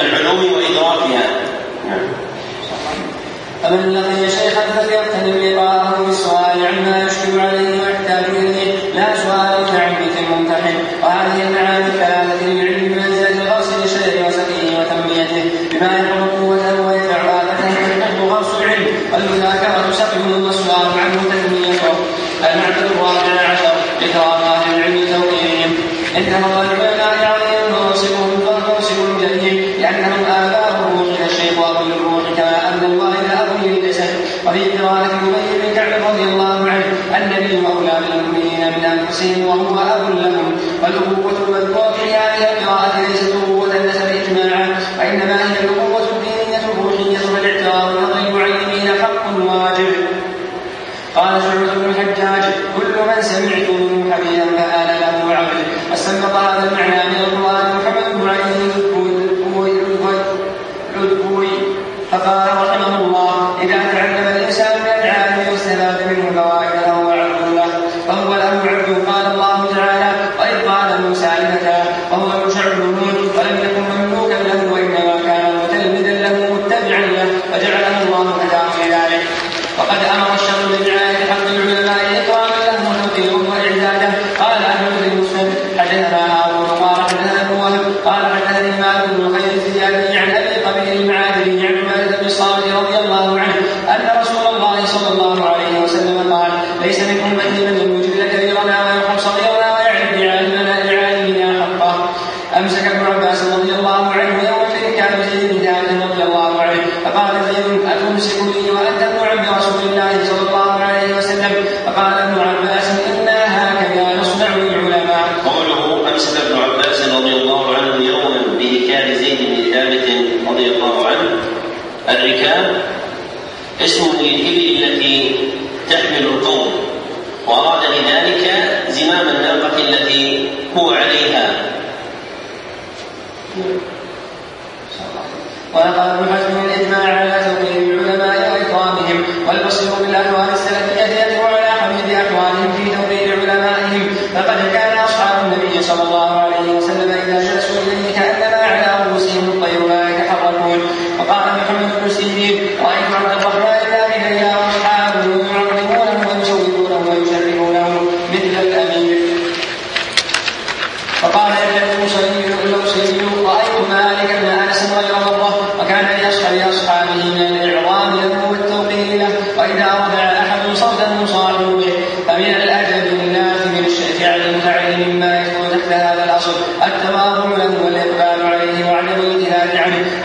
العلوم وإدراكها. نعم. أمن الذي يا شيخا فكرتني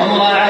Allah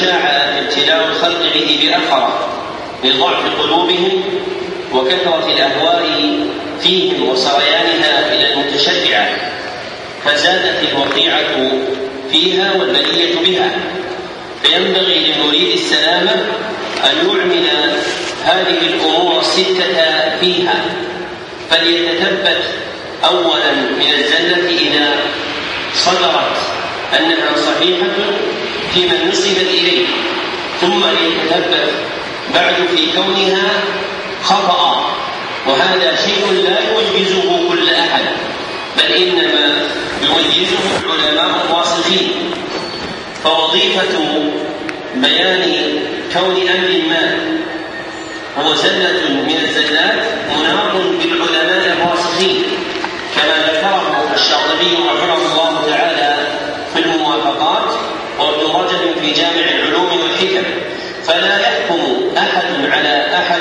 شاع ابتلاء به بأخرة لضعف قلوبهم وكثرة الأهواء فيهم وسريانها إلى المتشجعة فزادت الوقيعة فيها والبلية بها. فينبغي لمريد السلامة أن يعمل هذه الأمور الستة فيها. فليتثبت أولا من الزلة إذا صدرت أنها صحيحة فيما نسبت إليه ثم يتثبت بعد في كونها خطأ. وهذا شيء لا يوجزه كل أحد بل إنما يوجزه العلماء الراسخين. فوظيفة بيان كون أمر ما هو زلة من الزلات مناط بالعلماء الراسخين كما ذكره الشاطبي رحمه الله تعالى في الموافقات. رجل في جامع العلوم والحكم. فلا يحكم أحد على أحد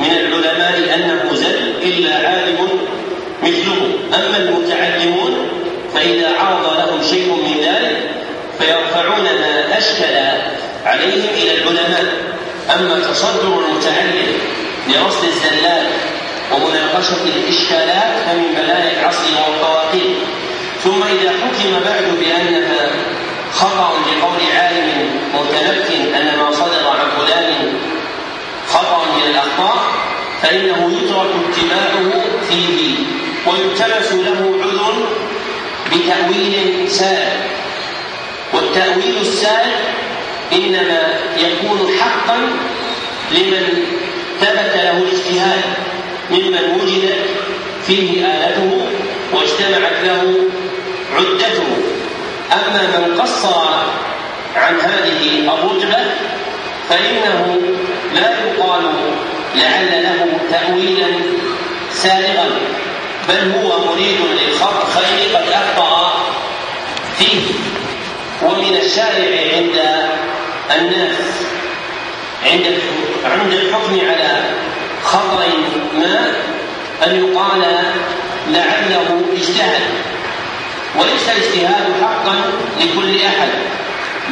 من العلماء أنه زل إلا عالم مثله. أما المتعلمون فإذا عرض لهم شيء من ذلك فيرفعون ما أشكل عليهم إلى العلماء. أما تصدر المتعلم لرصد الزلات ومناقشة الإشكالات فمن ملائك العصر والقواقيل ثم إذا حكم بعد بأنها خطأ بقول عالم متلبت أن ما صدر عن فلان خطأ من الأخطاء فإنه يترك اتباعه فيه ويلتمس له عذر بتأويل سال. والتأويل السال إنما يكون حقا لمن ثبت له الاجتهاد ممن وجدت فيه آلته واجتمعت له عدته. أما من قصر عن هذه الرتبة فإنه لا يقال لعل له تأويلا سابقا بل هو مريد للخير قد أخطأ فيه. ومن الشارع عند الناس عند عند الحكم على خطأ ما أن يقال لعله اجتهد. وليس الاجتهاد حقا لكل أحد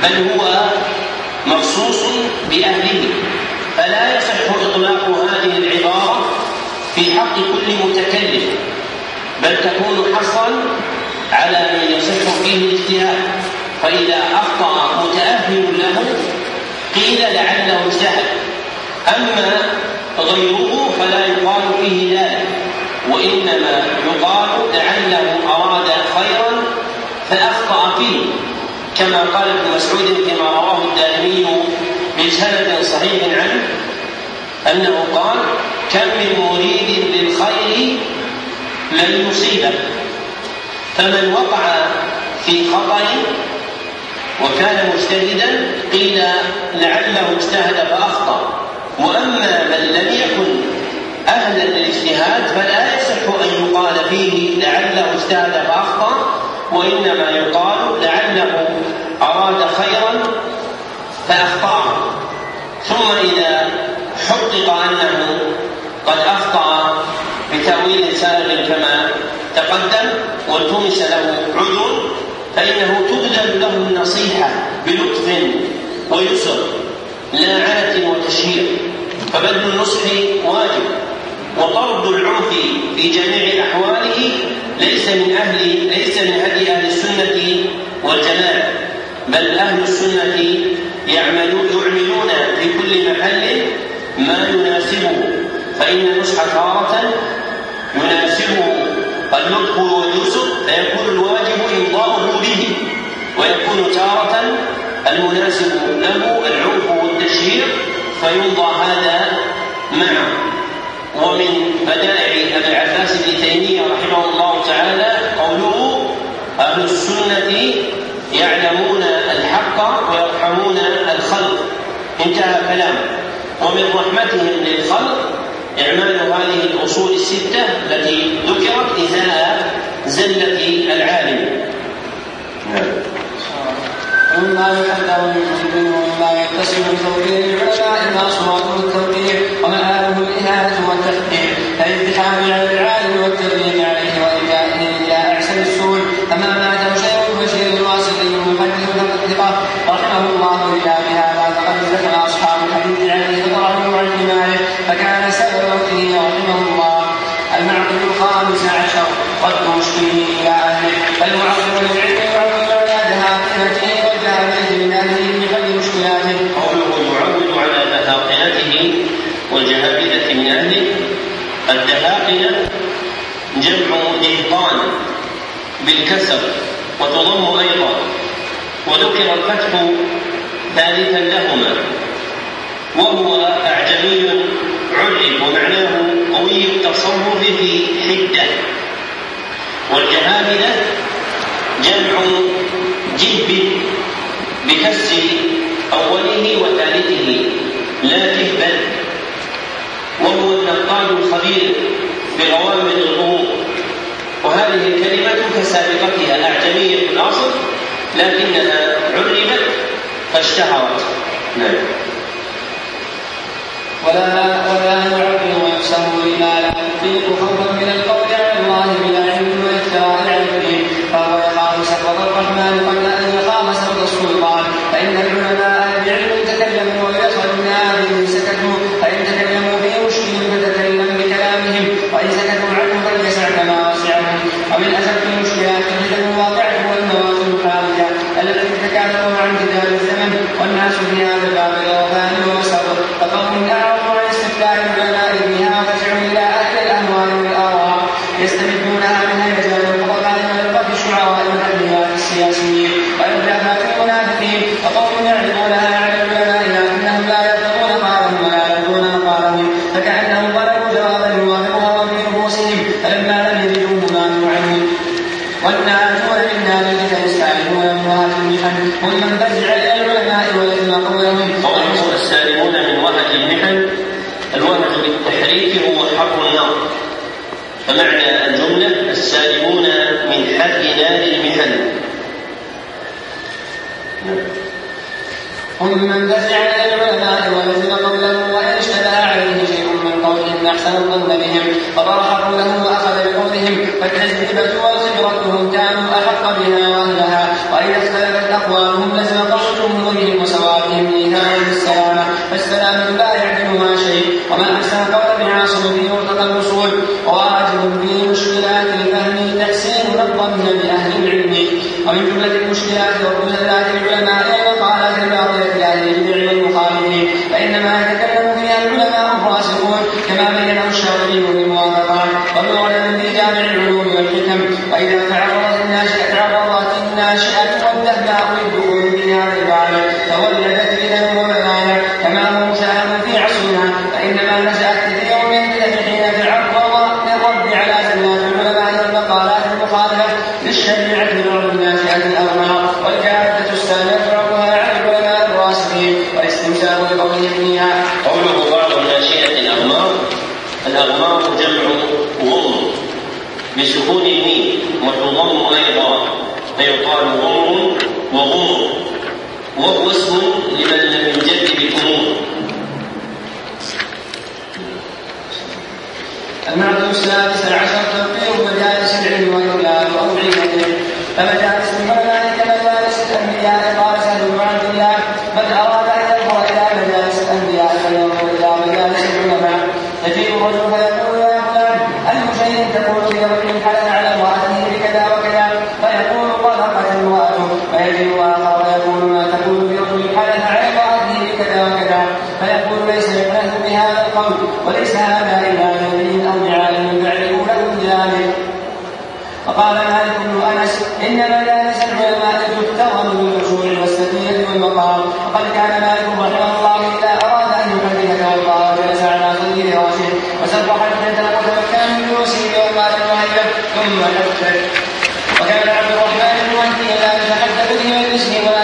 بل هو مخصوص بأهله. فلا يصح إطلاق هذه العبارة في حق كل متكلم بل تكون حصرا على من يصح فيه الاجتهاد. فإذا أخطأ متأهل له قيل لعله اجتهد أما غيره فلا يقال فيه ذلك وإنما يقال لعله أراد خيرا فأخطأ فيه كما قال ابن مسعود فيما رواه الدارمي بسند صحيح عنه أنه قال كم من مريد للخير لن يصيبه فمن وقع في خطأ وكان مجتهدا قيل لعله اجتهد فأخطأ وأما من لم يكن أهلا للاجتهاد فلا يصح أن يقال فيه لعله اجتهد فأخطأ وإنما يقال لعله أراد خيرا فأخطأه ثم إذا حقق أنه قد أخطأ بتأويل سائغ كما تقدم والتمس له عذر فإنه تبذل له النصيحة بلطف ويسر لا عنة وتشهير. فبذل النصح واجب وطرد العنف في جميع أحواله ليس من أهل ليس من هدي أهل السنة والجماعة بل أهل السنة يعملون يعملون في كل محل ما يناسبه فإن النصح تارة يناسبه اللطف واليسر فيكون الواجب إمضاؤه به ويكون تارة المناسب له العنف والتشهير فيمضى هذا معه. ومن بدائع أبي العباس بن تيمية رحمه الله تعالى قوله أهل السنة يعلمون الحق ويرحمون الخلق. انتهى كلامه. ومن رحمتهم للخلق إعمال هذه الأصول الستة التي ذكرت إزاء زلة العالم. نعم. ومما يحذر من ومما يتصل بتوقير العلماء ما صورته التوقير ومآله الإهانة والتحقير فالاتحاد على العالم والتدريب عليه وإلجائه إلى أحسن السور فما ماته شيء بشير الواسطي المحدث الثقة رحمه الله إلا بهذا فقد ذكر أصحاب الحديث عليه فطرحوا عن حماره فكان سبب موته رحمه الله المعقد الخامس عشر رد مشكله إلى أهله فالمعظم للعلم يعظم على دهاقنته والجهالة من أهله بحل مشكلاته قوله يعود على دهاقنته والجهابذة من أهله الدهاقنة جمع دهقان بالكسر وتضم أيضا وذكر الفتح ثالثا لهما وهو أعجمي عرف ومعناه قوي التصرف في حدة والجهابذة جمع جهب بكسر أوله وثالثه لا جهبا وهو النقاد الخبير بغوامض الأمور وهذه الكلمة كسابقتها أعجمية الأصل لكنها عربت فاشتهرت. نعم. ولا His name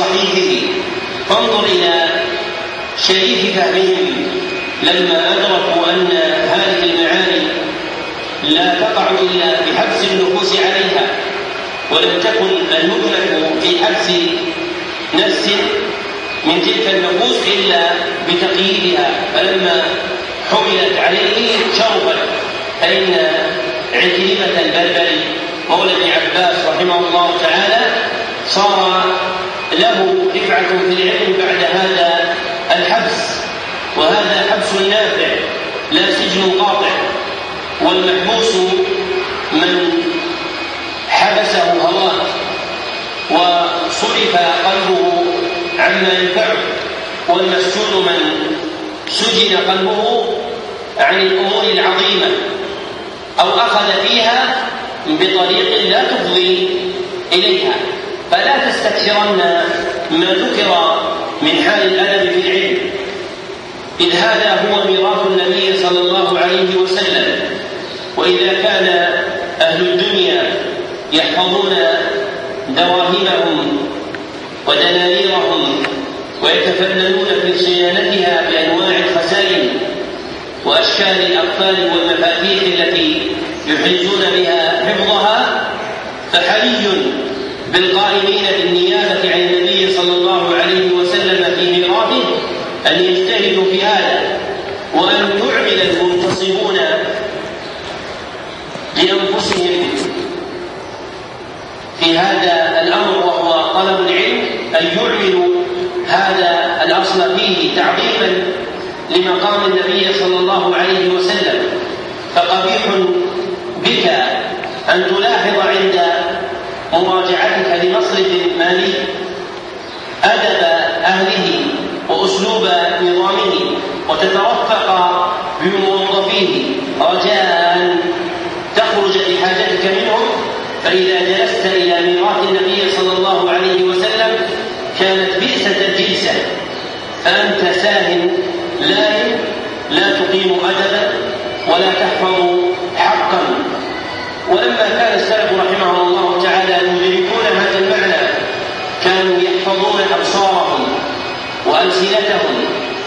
صحيحه فانظر إلى شريف فهمهم لما أدركوا أن هذه المعاني لا تقع إلا بحبس النفوس عليها ولم تكن المدرك في حبس نفس من تلك النفوس إلا بتقييدها. فلما حملت عليه شرفا فإن عكرمة البربري مولى ابن عباس رحمه الله تعالى يجعلهم في العلم بعد هذا الحبس. وهذا حبس نافع لا سجن قاطع. والمحبوس من حبسه هواه وصرف قلبه عما ينفعه. والمسجون من سجن قلبه عن الأمور العظيمة أو أخذ فيها بطريق لا تفضي إليها. فلا تستكثرن ما ذكر من حال الأدب في العلم. إذ هذا هو ميراث النبي صلى الله عليه وسلم. وإذا كان أهل الدنيا يحفظون دراهمهم ودنانيرهم ويتفننون في صيانتها بأنواع الخزائن وأشكال الأقفال والمفاتيح التي يحرزون بها حفظها فحري بالقائمين بالنيابة عن النبي صلى الله عليه وسلم في ميراثه أن يجتهدوا في هذا وأن يعمل المنتصبون لأنفسهم في هذا الأمر وهو طلب العلم أن يعملوا هذا الأصل فيه تعظيما لمقام النبي صلى الله عليه وسلم. فقبيح بك أن تلاحظ عند مراجعتك لمصرف مالي رجاء أن تخرج بحاجتك منهم فإذا جلست إلى ميراث النبي صلى الله عليه وسلم كانت بئسة الجلسة فأنت ساهن لاهن لا تقيم أدبا ولا تحفظ حقا. ولما كان السلف رحمهم الله تعالى يدركون هذا المعنى كانوا يحفظون أبصارهم وألسنتهم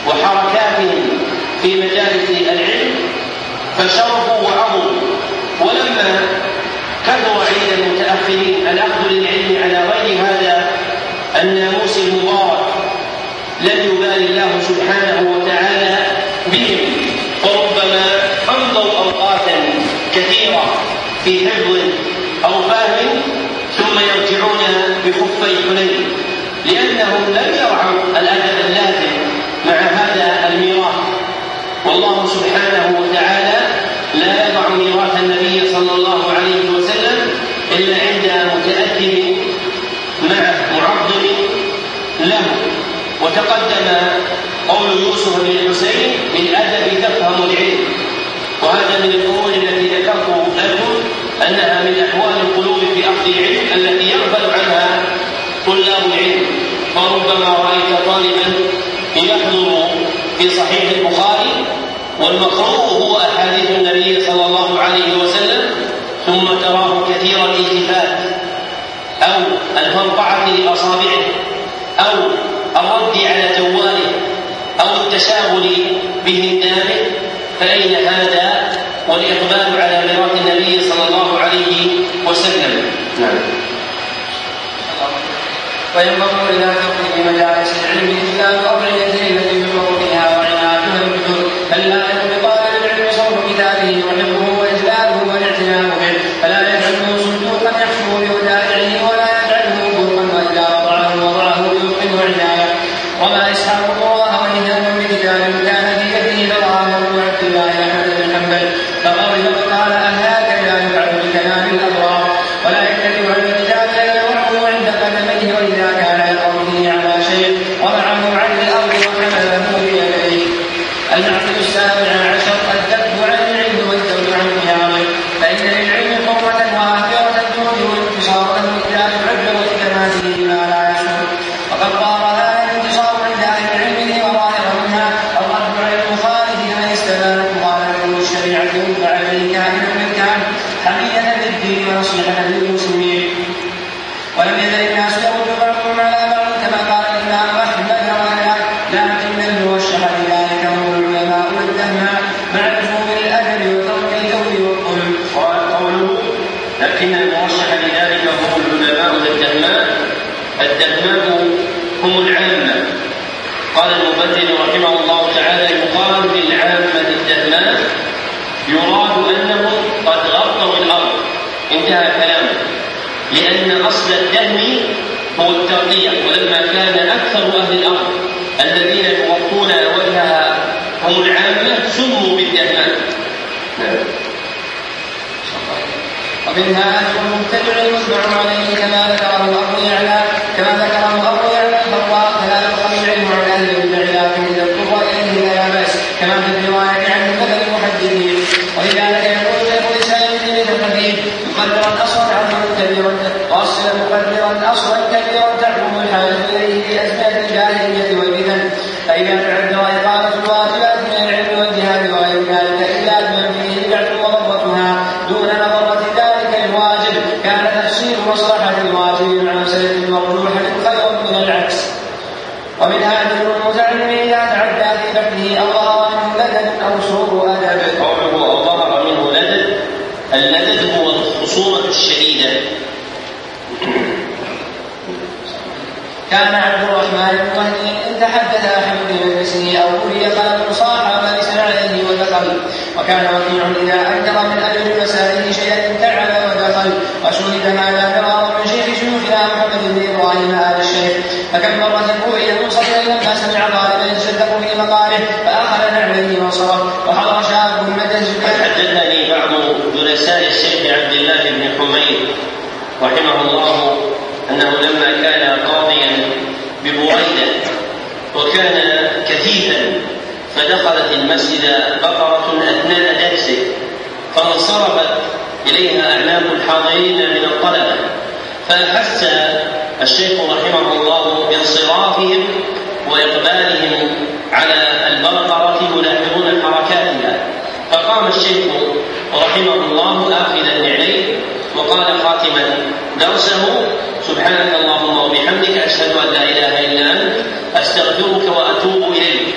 وحركاتهم في العلم فشرفوا وعظوا ولما كثر عند المتأخرين الأخذ للعلم على غير هذا الناموس المبارك لم يبالي الله سبحانه وتعالى بهم وربما أمضوا أوقاتا كثيرة في حفظ أو فهم ثم يرجعون بخفي حنين لأنهم لم أو الفرقعة لأصابعه أو الرد على جواله أو التشاغل به النامه فأين هذا والإقبال على ميراث النبي صلى الله عليه وسلم. نعم. وينبغي إذا في مجالس العلم إسلام الشيخ رحمه الله بانصرافهم وإقبالهم على البقرة يلاحظون حركاتها فقام الشيخ رحمه الله آخذا نعليه وقال خاتما درسه؟ سبحانك اللهم وبحمدك أشهد أن لا إله إلا أنت أستغفرك وأتوب إليك.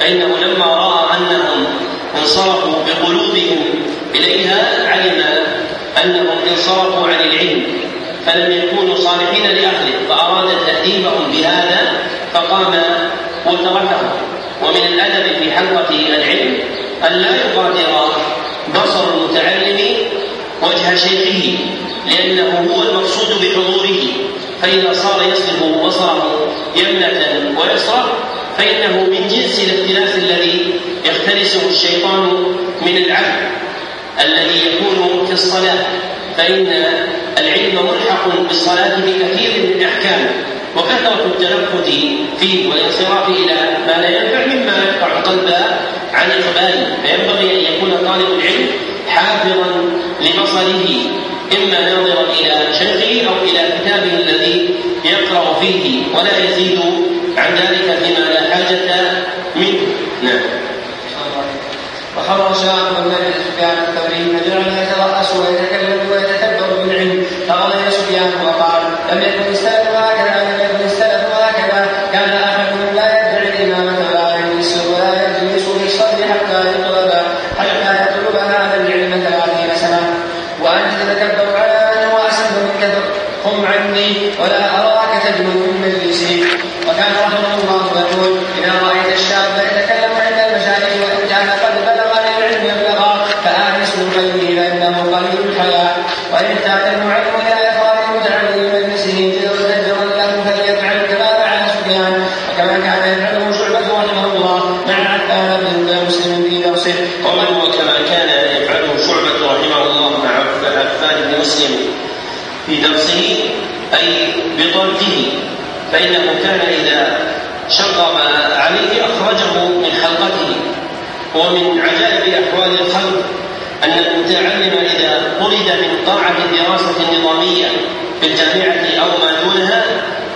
فإنه لما رأى أنهم انصرفوا بقلوبهم إليها علم أنهم انصرفوا عن العلم فلم يكونوا صالحين لأهله فأراد تأديبهم بهذا فقام وتركهم ومن الأدب في حلقة العلم أن لا يغادر بصر المتعلم وجه شيخه لأنه هو المقصود بحضوره فإذا صار يصرف بصره يمنة ويسرى فإنه من جنس الاختلاف الذي يختلسه الشيطان من العبد الذي يكون في الصلاة. فإن العلم ملحق بالصلاة بكثير من أحكامه وكثرة التنفذ فيه والانصراف إلى ما لا ينفع مما يقطع القلب عن إقباله فينبغي أن يكون طالب العلم حافظا لبصره إما ناظرا إلى شيخه أو إلى فيه ولا يزيد عن ذلك فيما لا حاجة منه. نعم. وحضر شاب من سفيان الثوري فجعل يترأس ويتكلم ويتكبر فانه قليل الحياء وان ابتعد المعلم إلى اخراج المتعلم من مجلسه زجرا له فليفعل كما فعل سفيان وكما كان يفعله شعبه رحمه الله مع عفان بن مسلم في درسه ومن وكما كان يفعله شعبة رحمه الله مع عفان بن مسلم في درسه أي بطرده فإنه كان إذا شقب عليه أخرجه من حلقته ومن عجائب أحوال الخلق أن المتعلم إذا قاعة الدراسة النظامية في الجامعة أو ما دونها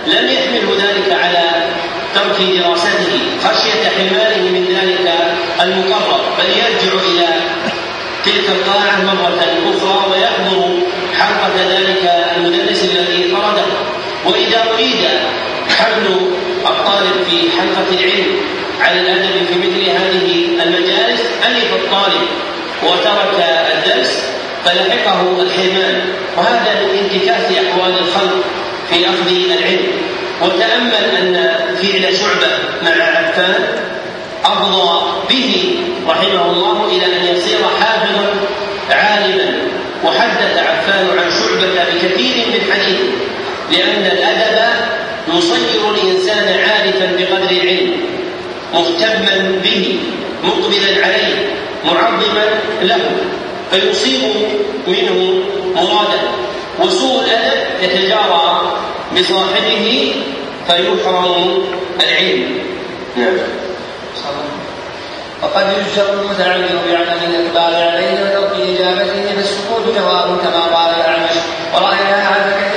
لم يحمله ذلك على ترك دراسته خشية حرمانه من ذلك المقرر بل يرجع إلى تلك القاعة مرة أخرى ويحضر حلقة ذلك المدرس الذي طرده وإذا أريد حمل الطالب في حلقة العلم على الأدب في مثل هذه المجالس ألف الطالب وترك الدرس فلحقه الحرمان وهذا من انتكاس أحوال الخلق في أخذ العلم. وتأمل أن فعل شعبة مع عفان أفضى به رحمه الله إلى أن يصير حافظا عالما. وحدث عفان عن شعبة بكثير من حديثه لأن الأدب يصير الإنسان عارفا بقدر العلم مهتما به مقبلا عليه معظما له. فيصيب منه مرادا وسوء الادب يتجارى بصاحبه فيحرم العلم. نعم. وقد يجزر المتعمر بعدم الاقبال عليه وترك اجابته فالسكوت جواب كما قال الاعمش ورايناها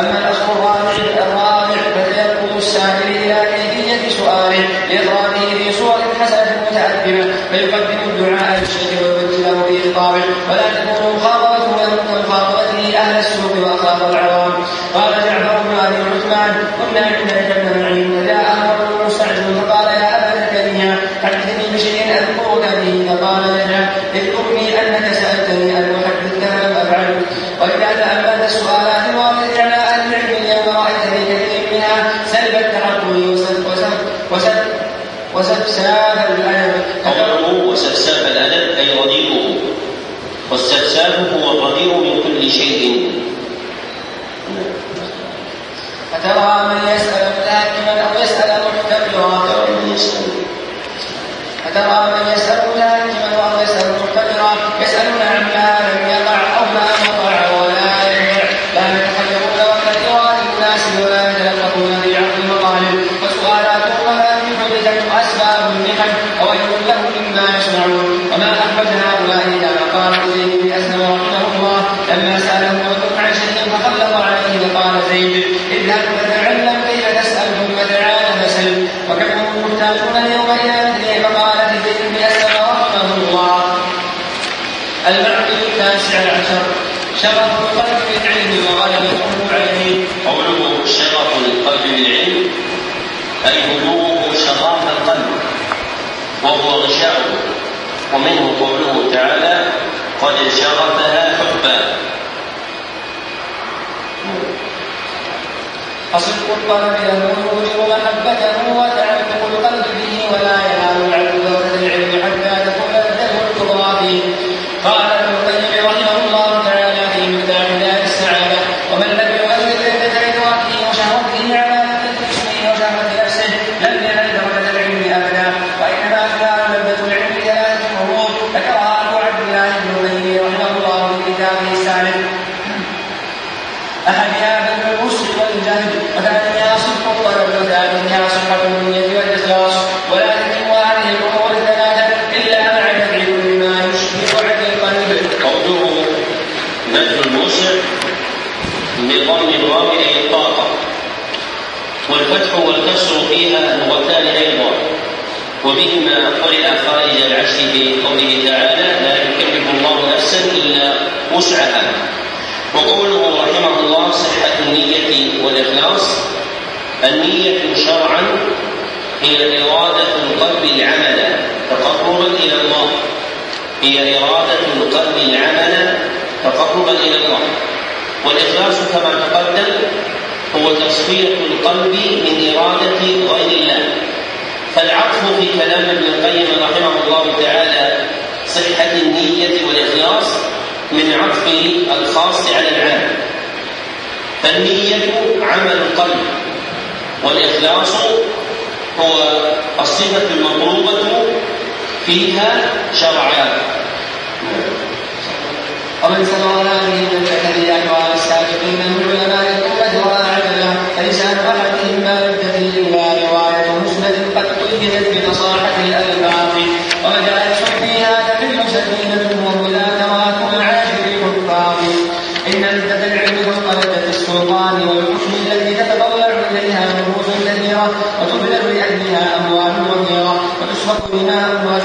أما الأخ الرابع الرابع فليطلب السائل إلى كيفية سؤاله لإضرابه في صور حسنة متأدبة فيقدم الدعاء وتنوع هي إرادة القلب العمل تقربا إلى الله. والإخلاص كما تقدم هو تصفية القلب من إرادة غير الله. فالعطف في كلام ابن القيم رحمه الله تعالى صحة النية والإخلاص من عطف الخاص على العام فالنية عمل القلب والإخلاص هو الصفة المطلوبة فيها شرعان ومن سلم مناهجهم من الاعتدياء وعلى السابقين من العلماء الأمة وأعلم فلسان رحمتهم ما يبتدي إلا رواية مسند قد قيدت بفصاحة الألباب. ومدارس فيها تحل سكينة ولا تراكم عاشر الكفار. إن لذة العلم وقلدة السلطان والحكم الذي تتطلع إليها نفوس كثيرة وتبذل لأجلها أموال كثيرة وتشرب منها أموال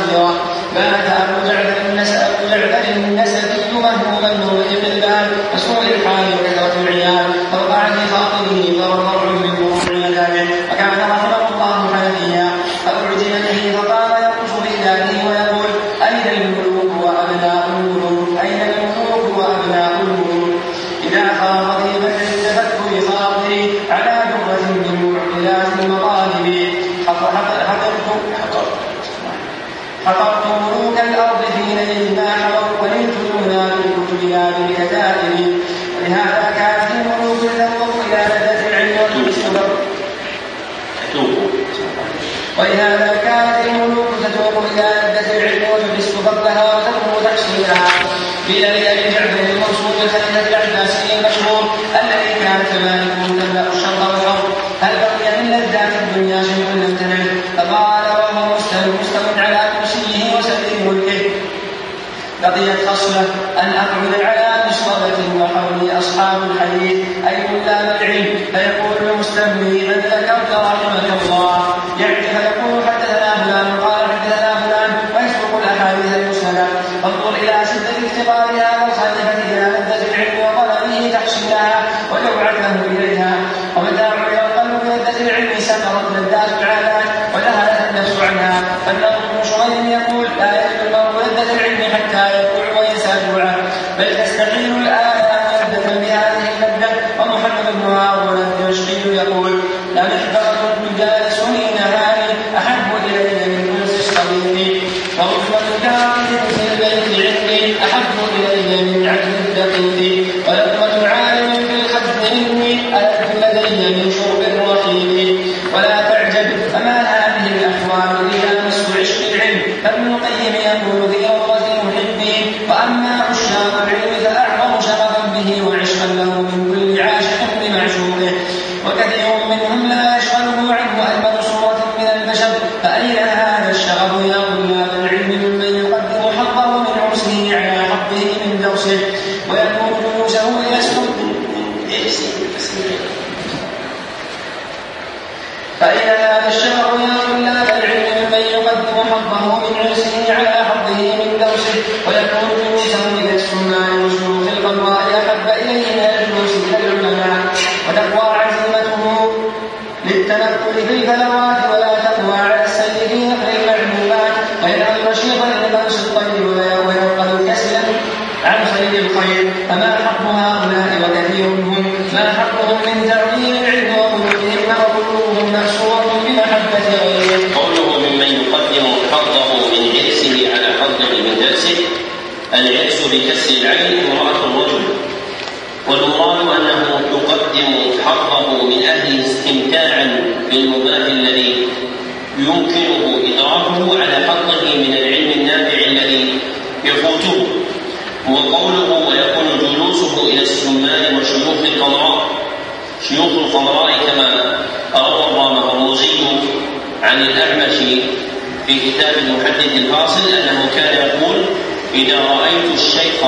في كتاب المحدث الفاصل أنه كان يقول إذا رأيت الشيخ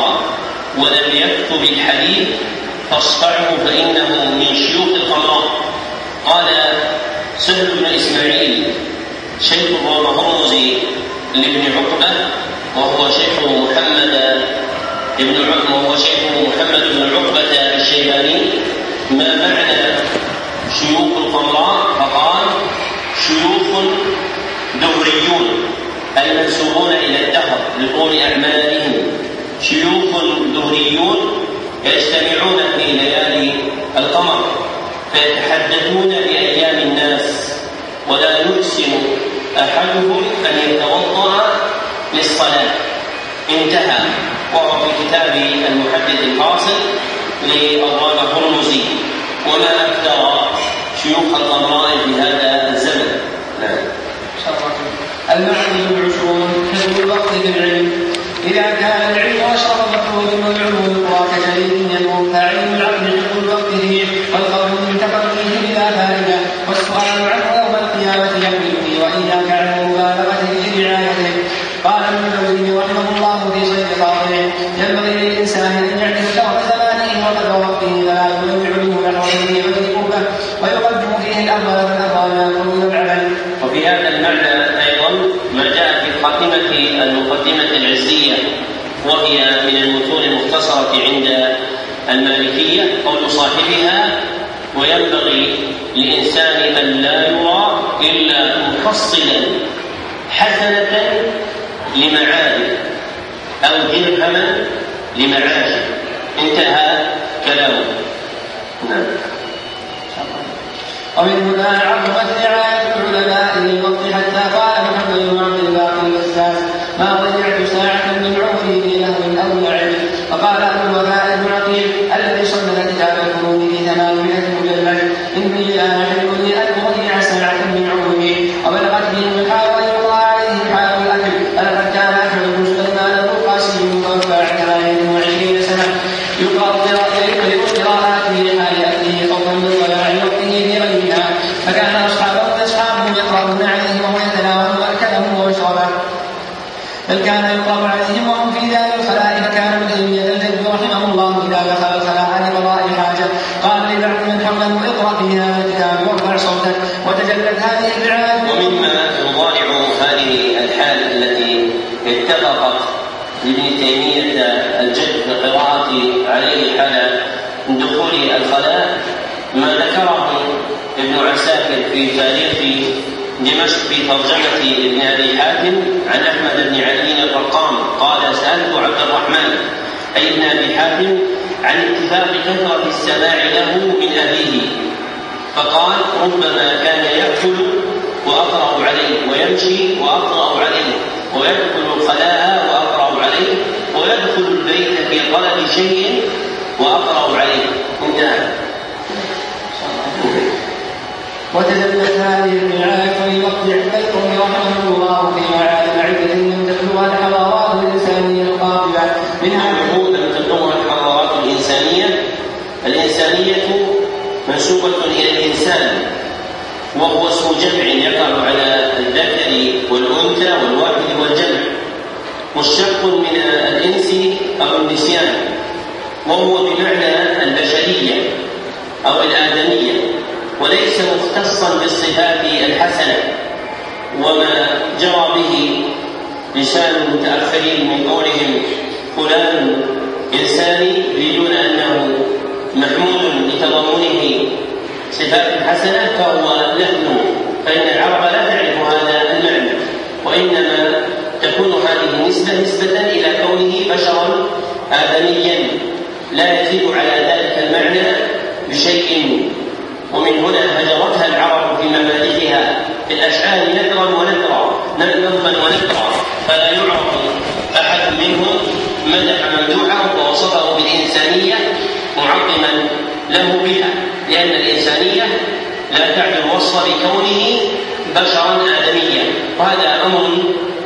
ولم يكتب الحديث فاصفعه فإنه من شيوخ القمر قال سهل بن إسماعيل شيخ الرمزي لابن عقبة وهو شيخ محمد بن وهو شيخ محمد بن عقبة الشيباني لطول أعمالهم. شيوخ دهريون يجتمعون في ليالي القمر فيتحدثون بأيام الناس ولا يحسن أحدهم أن يتوضأ للصلاة. انتهى وهو في كتاب المحدث الفاصل لأبواب هرمزي وما أكثر شيوخ القراء في هذا الزمن. نعم. المعنى مفصلا حسنة لمعاد أو درهما لمعاد انتهى كلامه. نعم. أو يأكل وأقرأ عليه ويمشي وأقرأ عليه ويدخل الخلاء وأقرأ عليه ويدخل البيت في طلب شيء وأقرأ عليه. انتهى وتدبر هذه المعاد في مقطع مختصا بالصفات الحسنة وما جرى به لسان المتأخرين من قولهم فلان انساني يريدون أنه محمود لتضمنه صفات حسنة فهو لفظ فإن العرب لا تعرف هذا المعنى وإنما تكون هذه النسبة نسبة إلى كونه بشرا آدميا لا يزيد على ذلك المعنى بشيء ومن هنا هجرتها العرب في مبادئها. في الأشعار نذرا ونذرا نثرا ونذرا فلا يعرف أحد منهم مدح ممدوحه ووصفه بالإنسانية معظما له بها لأن الإنسانية لا تعد الوصف لكونه بشرا آدميا. وهذا أمر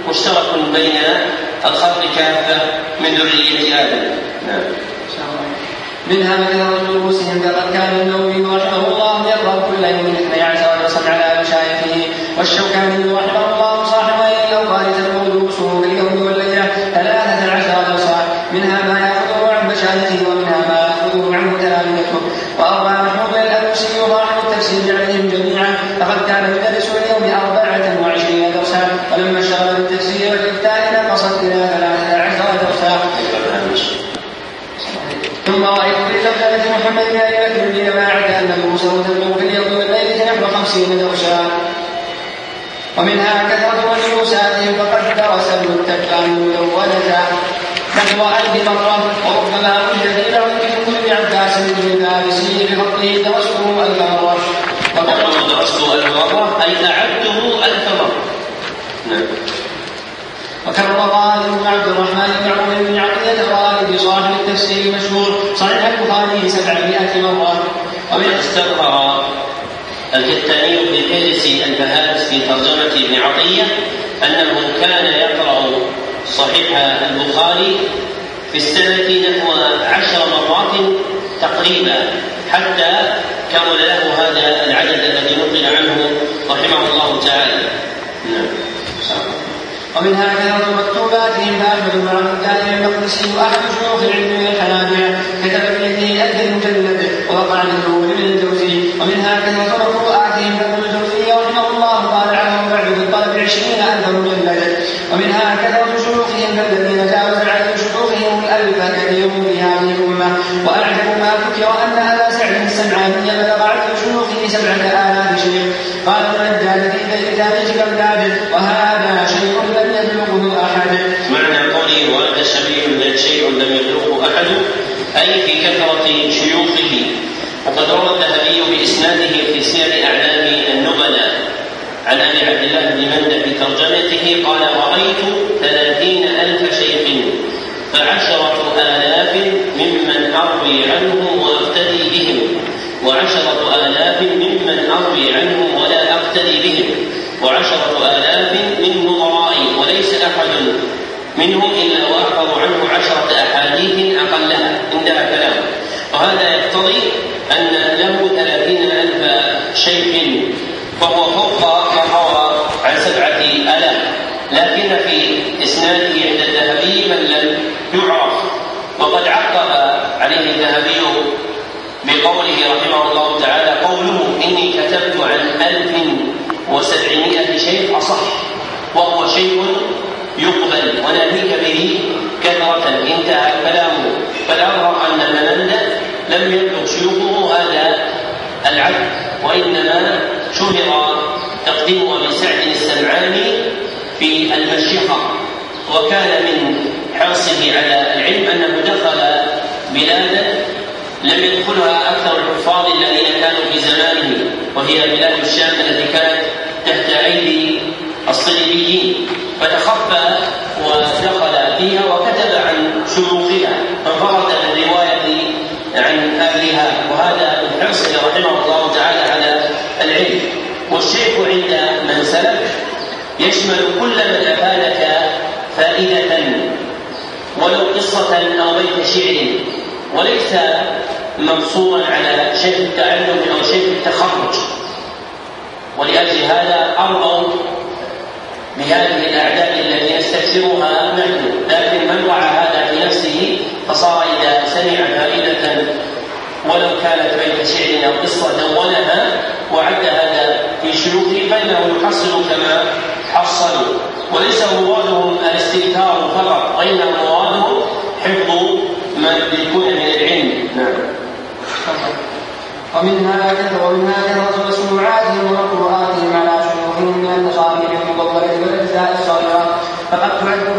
مشترك بين الخلق كافة من ذرية آدم. نعم. منها مثل رؤوسهم فقد كان النووي رحمه الله يقرأ كل يوم اثني عشر درسا على مشايخه والشوكاني رحمه الله صاحب الاوقات تقول رؤوسه في اليوم والليله ثلاثة عشر درسا منها ما ياخذه عن مشايخه ومنها ما ياخذه عنه تلامذته واروى محمود الالوسي صاحب التفسير عليهم جميعا فقد كان يدرس اليوم اربعه وعشرين درسا ولما اشتغل بالتفسير والافتاء نقصت إلى ثلاثة عشر درسا ثم رايت في ترجمه محمد بن ابي بكر بجماعه ان موسى تبلغ في اليوم والليله نحو خمسين درسا ومنها نفوساتهم فقد درس التكان مدونة نحو ألف مرة وربما وجد في بعض كتب ابن عباس بن الفارسي بفضله درسته ألف مرة وقد درسته ألف مرة أي أعدته ألف مرة. نعم. وكرر غالب بن عبد الرحمن بن عمر بن عقيلة غالب صاحب التفسير المشهور صحيح البخاري سبعمائة مرة. ومن استظهر الكتاني في فهرس البهارس في ترجمة ابن عطية أنه كان يقرأ صحيح البخاري في السنة نحو عشر مرات تقريبا حتى كمل له هذا العدد الذي نقل عنه رحمه الله تعالى. نعم. ومنها كثرة مكتوباتهم فأحمد بن عبد الله المقدسي وأحد شيوخ العلم من الحنابلة كتب في يده ألف مجلد ووقع مثله ابن الجوزي ومنها كثرة مقروءاتهم فابن الجوزي رحمه الله قال عنهم بعد في الطلب عشرين ألف مجلد ومنها كثرة شيوخهم فالذين جاوز عدد شيوخهم الألف كثير في هذه الأمة وأعجب ما ذكر أن أبا سعد السمعاني بلغ عدد شيوخه سبعة آلاف شيخ قال المجاد في تاريخ بغداد وهذا شيء لم يبلغه أحد معنى قوله وهذا شبيه شيء لم يبلغه أحد أي في كثرة شيوخه وقد روى الذهبي بإسناده في سير أعلام النبلاء عن أبي عبد الله بن مندى في ترجمته قال رأيت ثلاثين ألف شيخ فعشرة آلاف ممن أروي عنهم وأقتدي بهم وعشرة آلاف ممن أروي عنهم ولا بهم وعشرة آلاف من نظرائي وليس أحد منهم إلا وأحفظ عنه عشرة أحاديث أقلها. عندها كلام. وهذا يقتضي أن له ثلاثين ألف شيخ وهو فوق ما روى عن سبعة آلاف لكن في إسناده عند الذهبي من لم يعرف وقد عقب عليه الذهبي بقوله رحمه الله تعالى قوله إني كتبت عن ألف وسبعمائة شيخ أصح وهو شيء يقبل وناهيك به كثرة انتهى كلامه فالأظهر أن منند لم يبلغ شيوخه هذا العدد وإنما شهر تقديم أبي سعد السمعاني في المشيخة وكان من حرصه على العلم أنه دخل بلادا لم يدخلها أكثر الحفاظ الذين كانوا في زمانه وهي بلاد الشام التي كانت تحت أيدي الصليبيين. فتخفى ودخل فيها وكتب عن شيوخها فانفرد بالرواية عن أهلها وهذا من حرصه رحمه الله تعالى على العلم والشيخ عند من سلك يشمل كل من أفادك فائدة ولو قصة بيت شعر وليس منصورا على شيخ التعلم أو شيخ التخرج. ولأجل هذا أرضوا بهذه الأعداد التي نستكثرها نحن لكن من وعى هذا في نفسه فصار إذا سمع فائدة ولو كانت بيت شعر أو قصة دونها وعد هذا في شيوخه فإنه يحصل كما حصلوا وليس مرادهم الاستنكار فقط مرادهم حفظ ما يدركون من العلم نعم. ومنها ومنها كثرة مسموعاتهم ومقروءاتهم على شيوخهم من التصاريف المطولة والأجزاء الصغيرة فقد تعد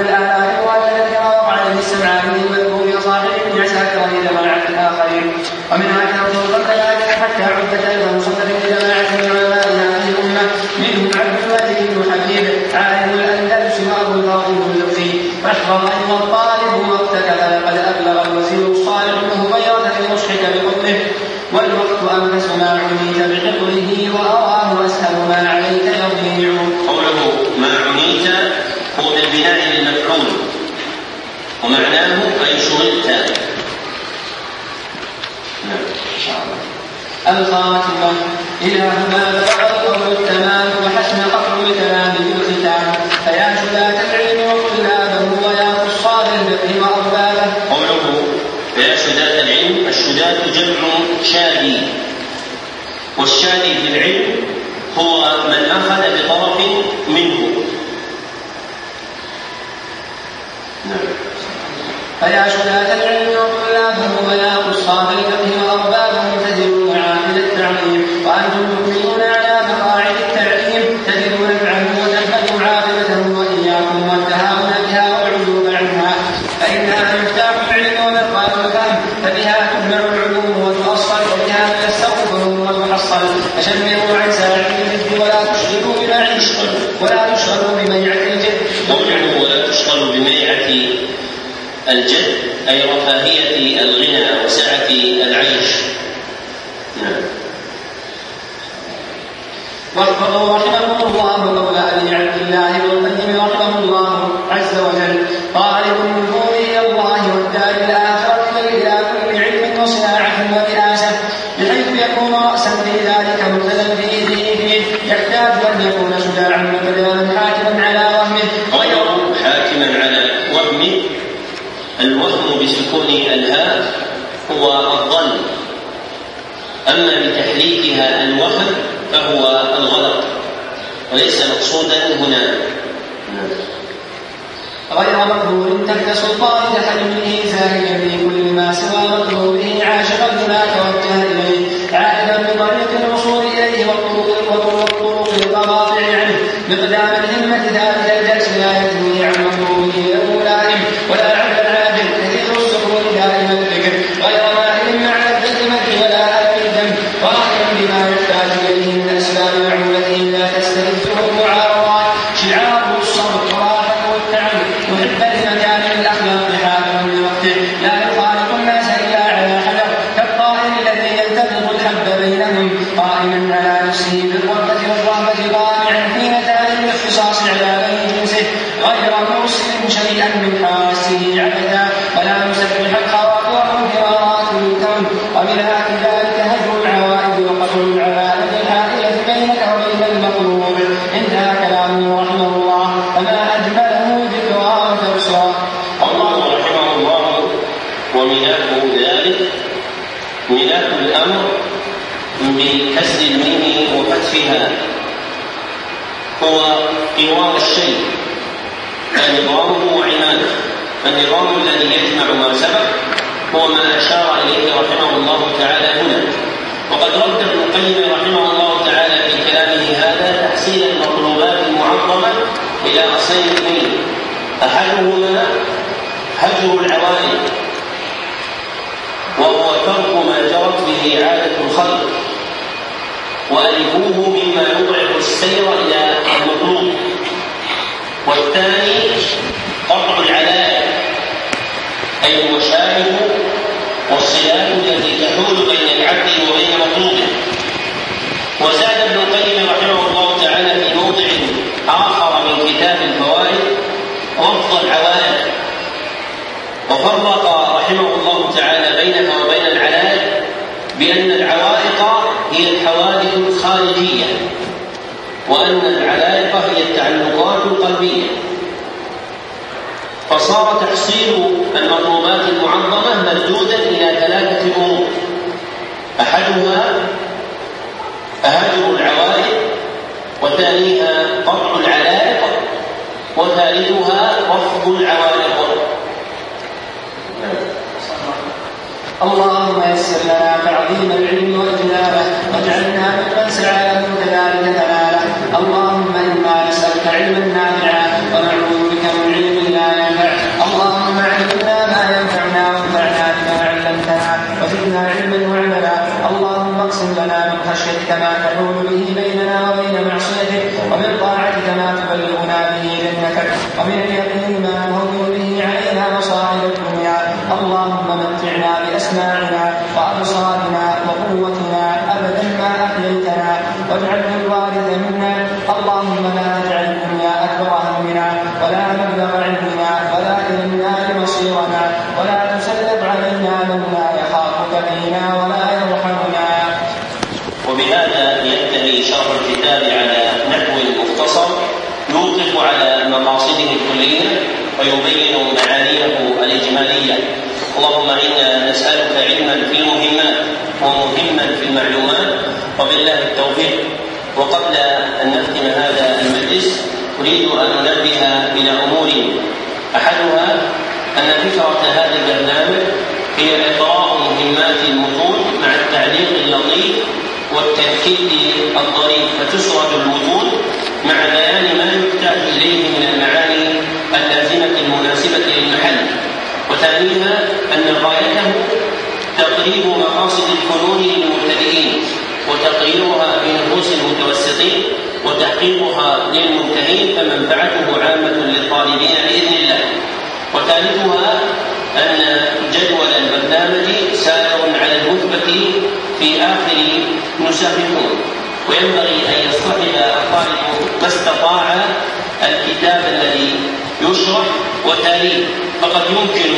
يشرح وتاليه فقد يمكن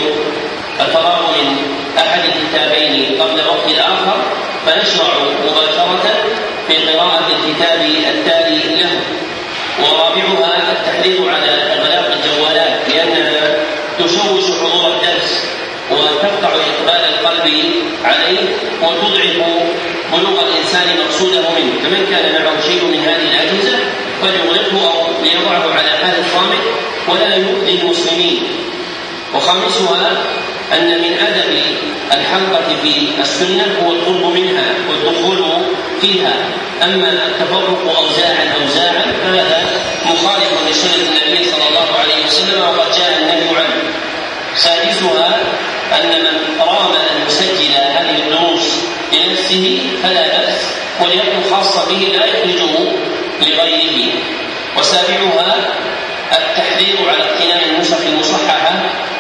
الفراغ من أحد الكتابين قبل وقت الآخر. فنشرع مباشرة في قراءة الكتاب التالي له. ورابعها التحريض على إغلاق الجوالات لأنها تشوش حضور الدرس وتقطع إقبال القلب عليه وتضعف بلوغ الإنسان مقصوده منه. فمن كان معه شيء من هذه الأجهزة فليغلقه أو ليضعه على حال الصامت. ولا يؤذي المسلمين. وخامسها أن من أدب الحلقة في السنة هو القرب منها والدخول فيها. أما التفرق أوزاعا أوزاعا فهذا مخالف لسنة النبي صلى الله عليه وسلم وقد جاء النهي عنه. سادسها أن من رام أن يسجل هذه الدروس لنفسه فلا بأس وليكن خاصة به لا يخرجه لغيره. وسابعها التحذير على اقتناء النسخ المصححة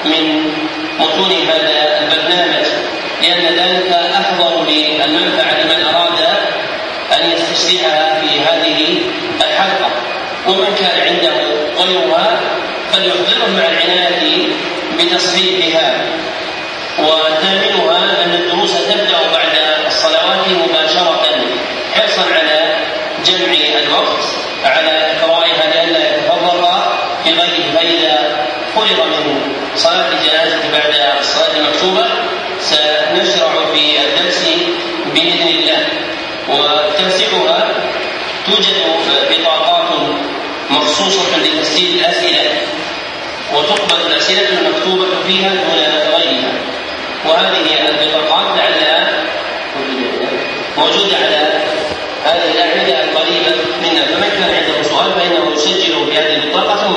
من متون هذا البرنامج لأن ذلك أحضر للمنفعة لمن أراد أن يستشرعها في هذه الحلقة. ومن كان عنده غيرها فليحضره مع العناية بتصحيحها وثامنها أن الدروس تبدأ بعد الصلوات مباشرة حرصا على جمع الوقت على إقرائها لئلا يتفرق بغيره فإذا فرغ من صلاة الجنازة بعد الصلاة المكتوبة سنشرع في الدرس بإذن الله وتنسيقها توجد بطاقات مخصوصة لتسجيل الأسئلة وتقبل الأسئلة المكتوبة فيها دون غيرها وهذه البطاقات لعلها موجودة على هذه الأعمدة القريبة منا فمن كان عنده سؤال فإنه يسجله في هذه البطاقة ثم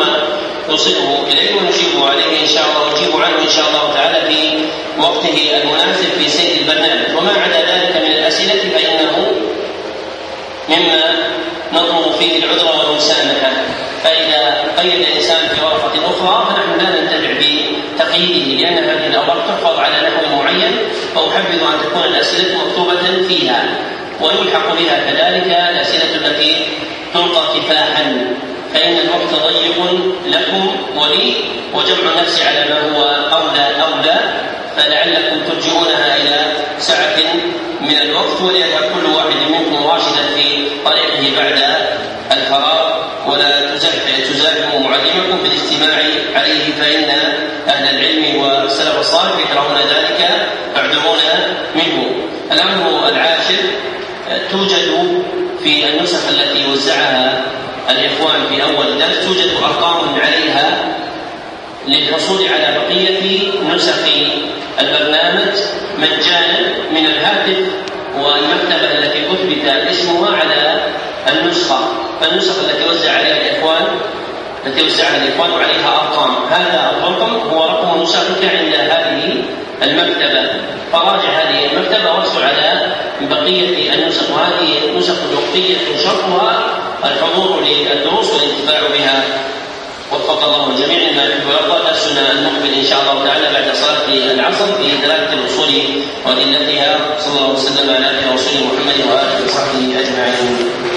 يوصله إليه ونجيب عليه إن شاء الله ونجيب عنه إن شاء الله تعالى في وقته المناسب في سير البرنامج وما عدا ذلك من الأسئلة فإنه مما نطلب فيه العذر والمسامحة فإذا قيد الإنسان في ورقة أخرى فنحن لا ننتفع بتقييده لأن هذه الأوراق تحفظ على نحو معين فأحبذ أن تكون الأسئلة مكتوبة فيها ويلحق بها كذلك الأسئلة التي تلقى كفاحا. فإن الوقت ضيق لكم ولي وجمع النفس على ما هو أولى أولى. فلعلكم ترجعونها إلى سعة من الوقت وليذهب كل واحد منكم راشدا في طريقه بعد الفراغ. ولا تزاحموا معلمكم بالاستماع عليه فإن أهل العلم والسلف الصالح يكرهون ذلك فاعذرون منه. الأمر العاشر توجد في النسخ التي وزعها الإخوان في أول درس توجد أرقام عليها للحصول على بقية نسخ البرنامج مجانا من الهاتف والمكتبة التي أثبت اسمها على النسخة. النسخ التي وزع عليها الإخوان التي وزعها الإخوان عليها أرقام. هذا الرقم هو رقم نسختك عند هذه المكتبة. فراجع هذه المكتبة واحصل على بقية النسخ وهذه نسخ وقتية شرطها الحضور للدروس والانتفاع بها. وفق الله الجميع لما يحب ويرضى درسنا المقبل إن شاء الله تعالى بعد صلاة العصر في دلالة الأصول وادلتها صلى الله وسلم على رسول محمد وآله وصحبه أجمعين.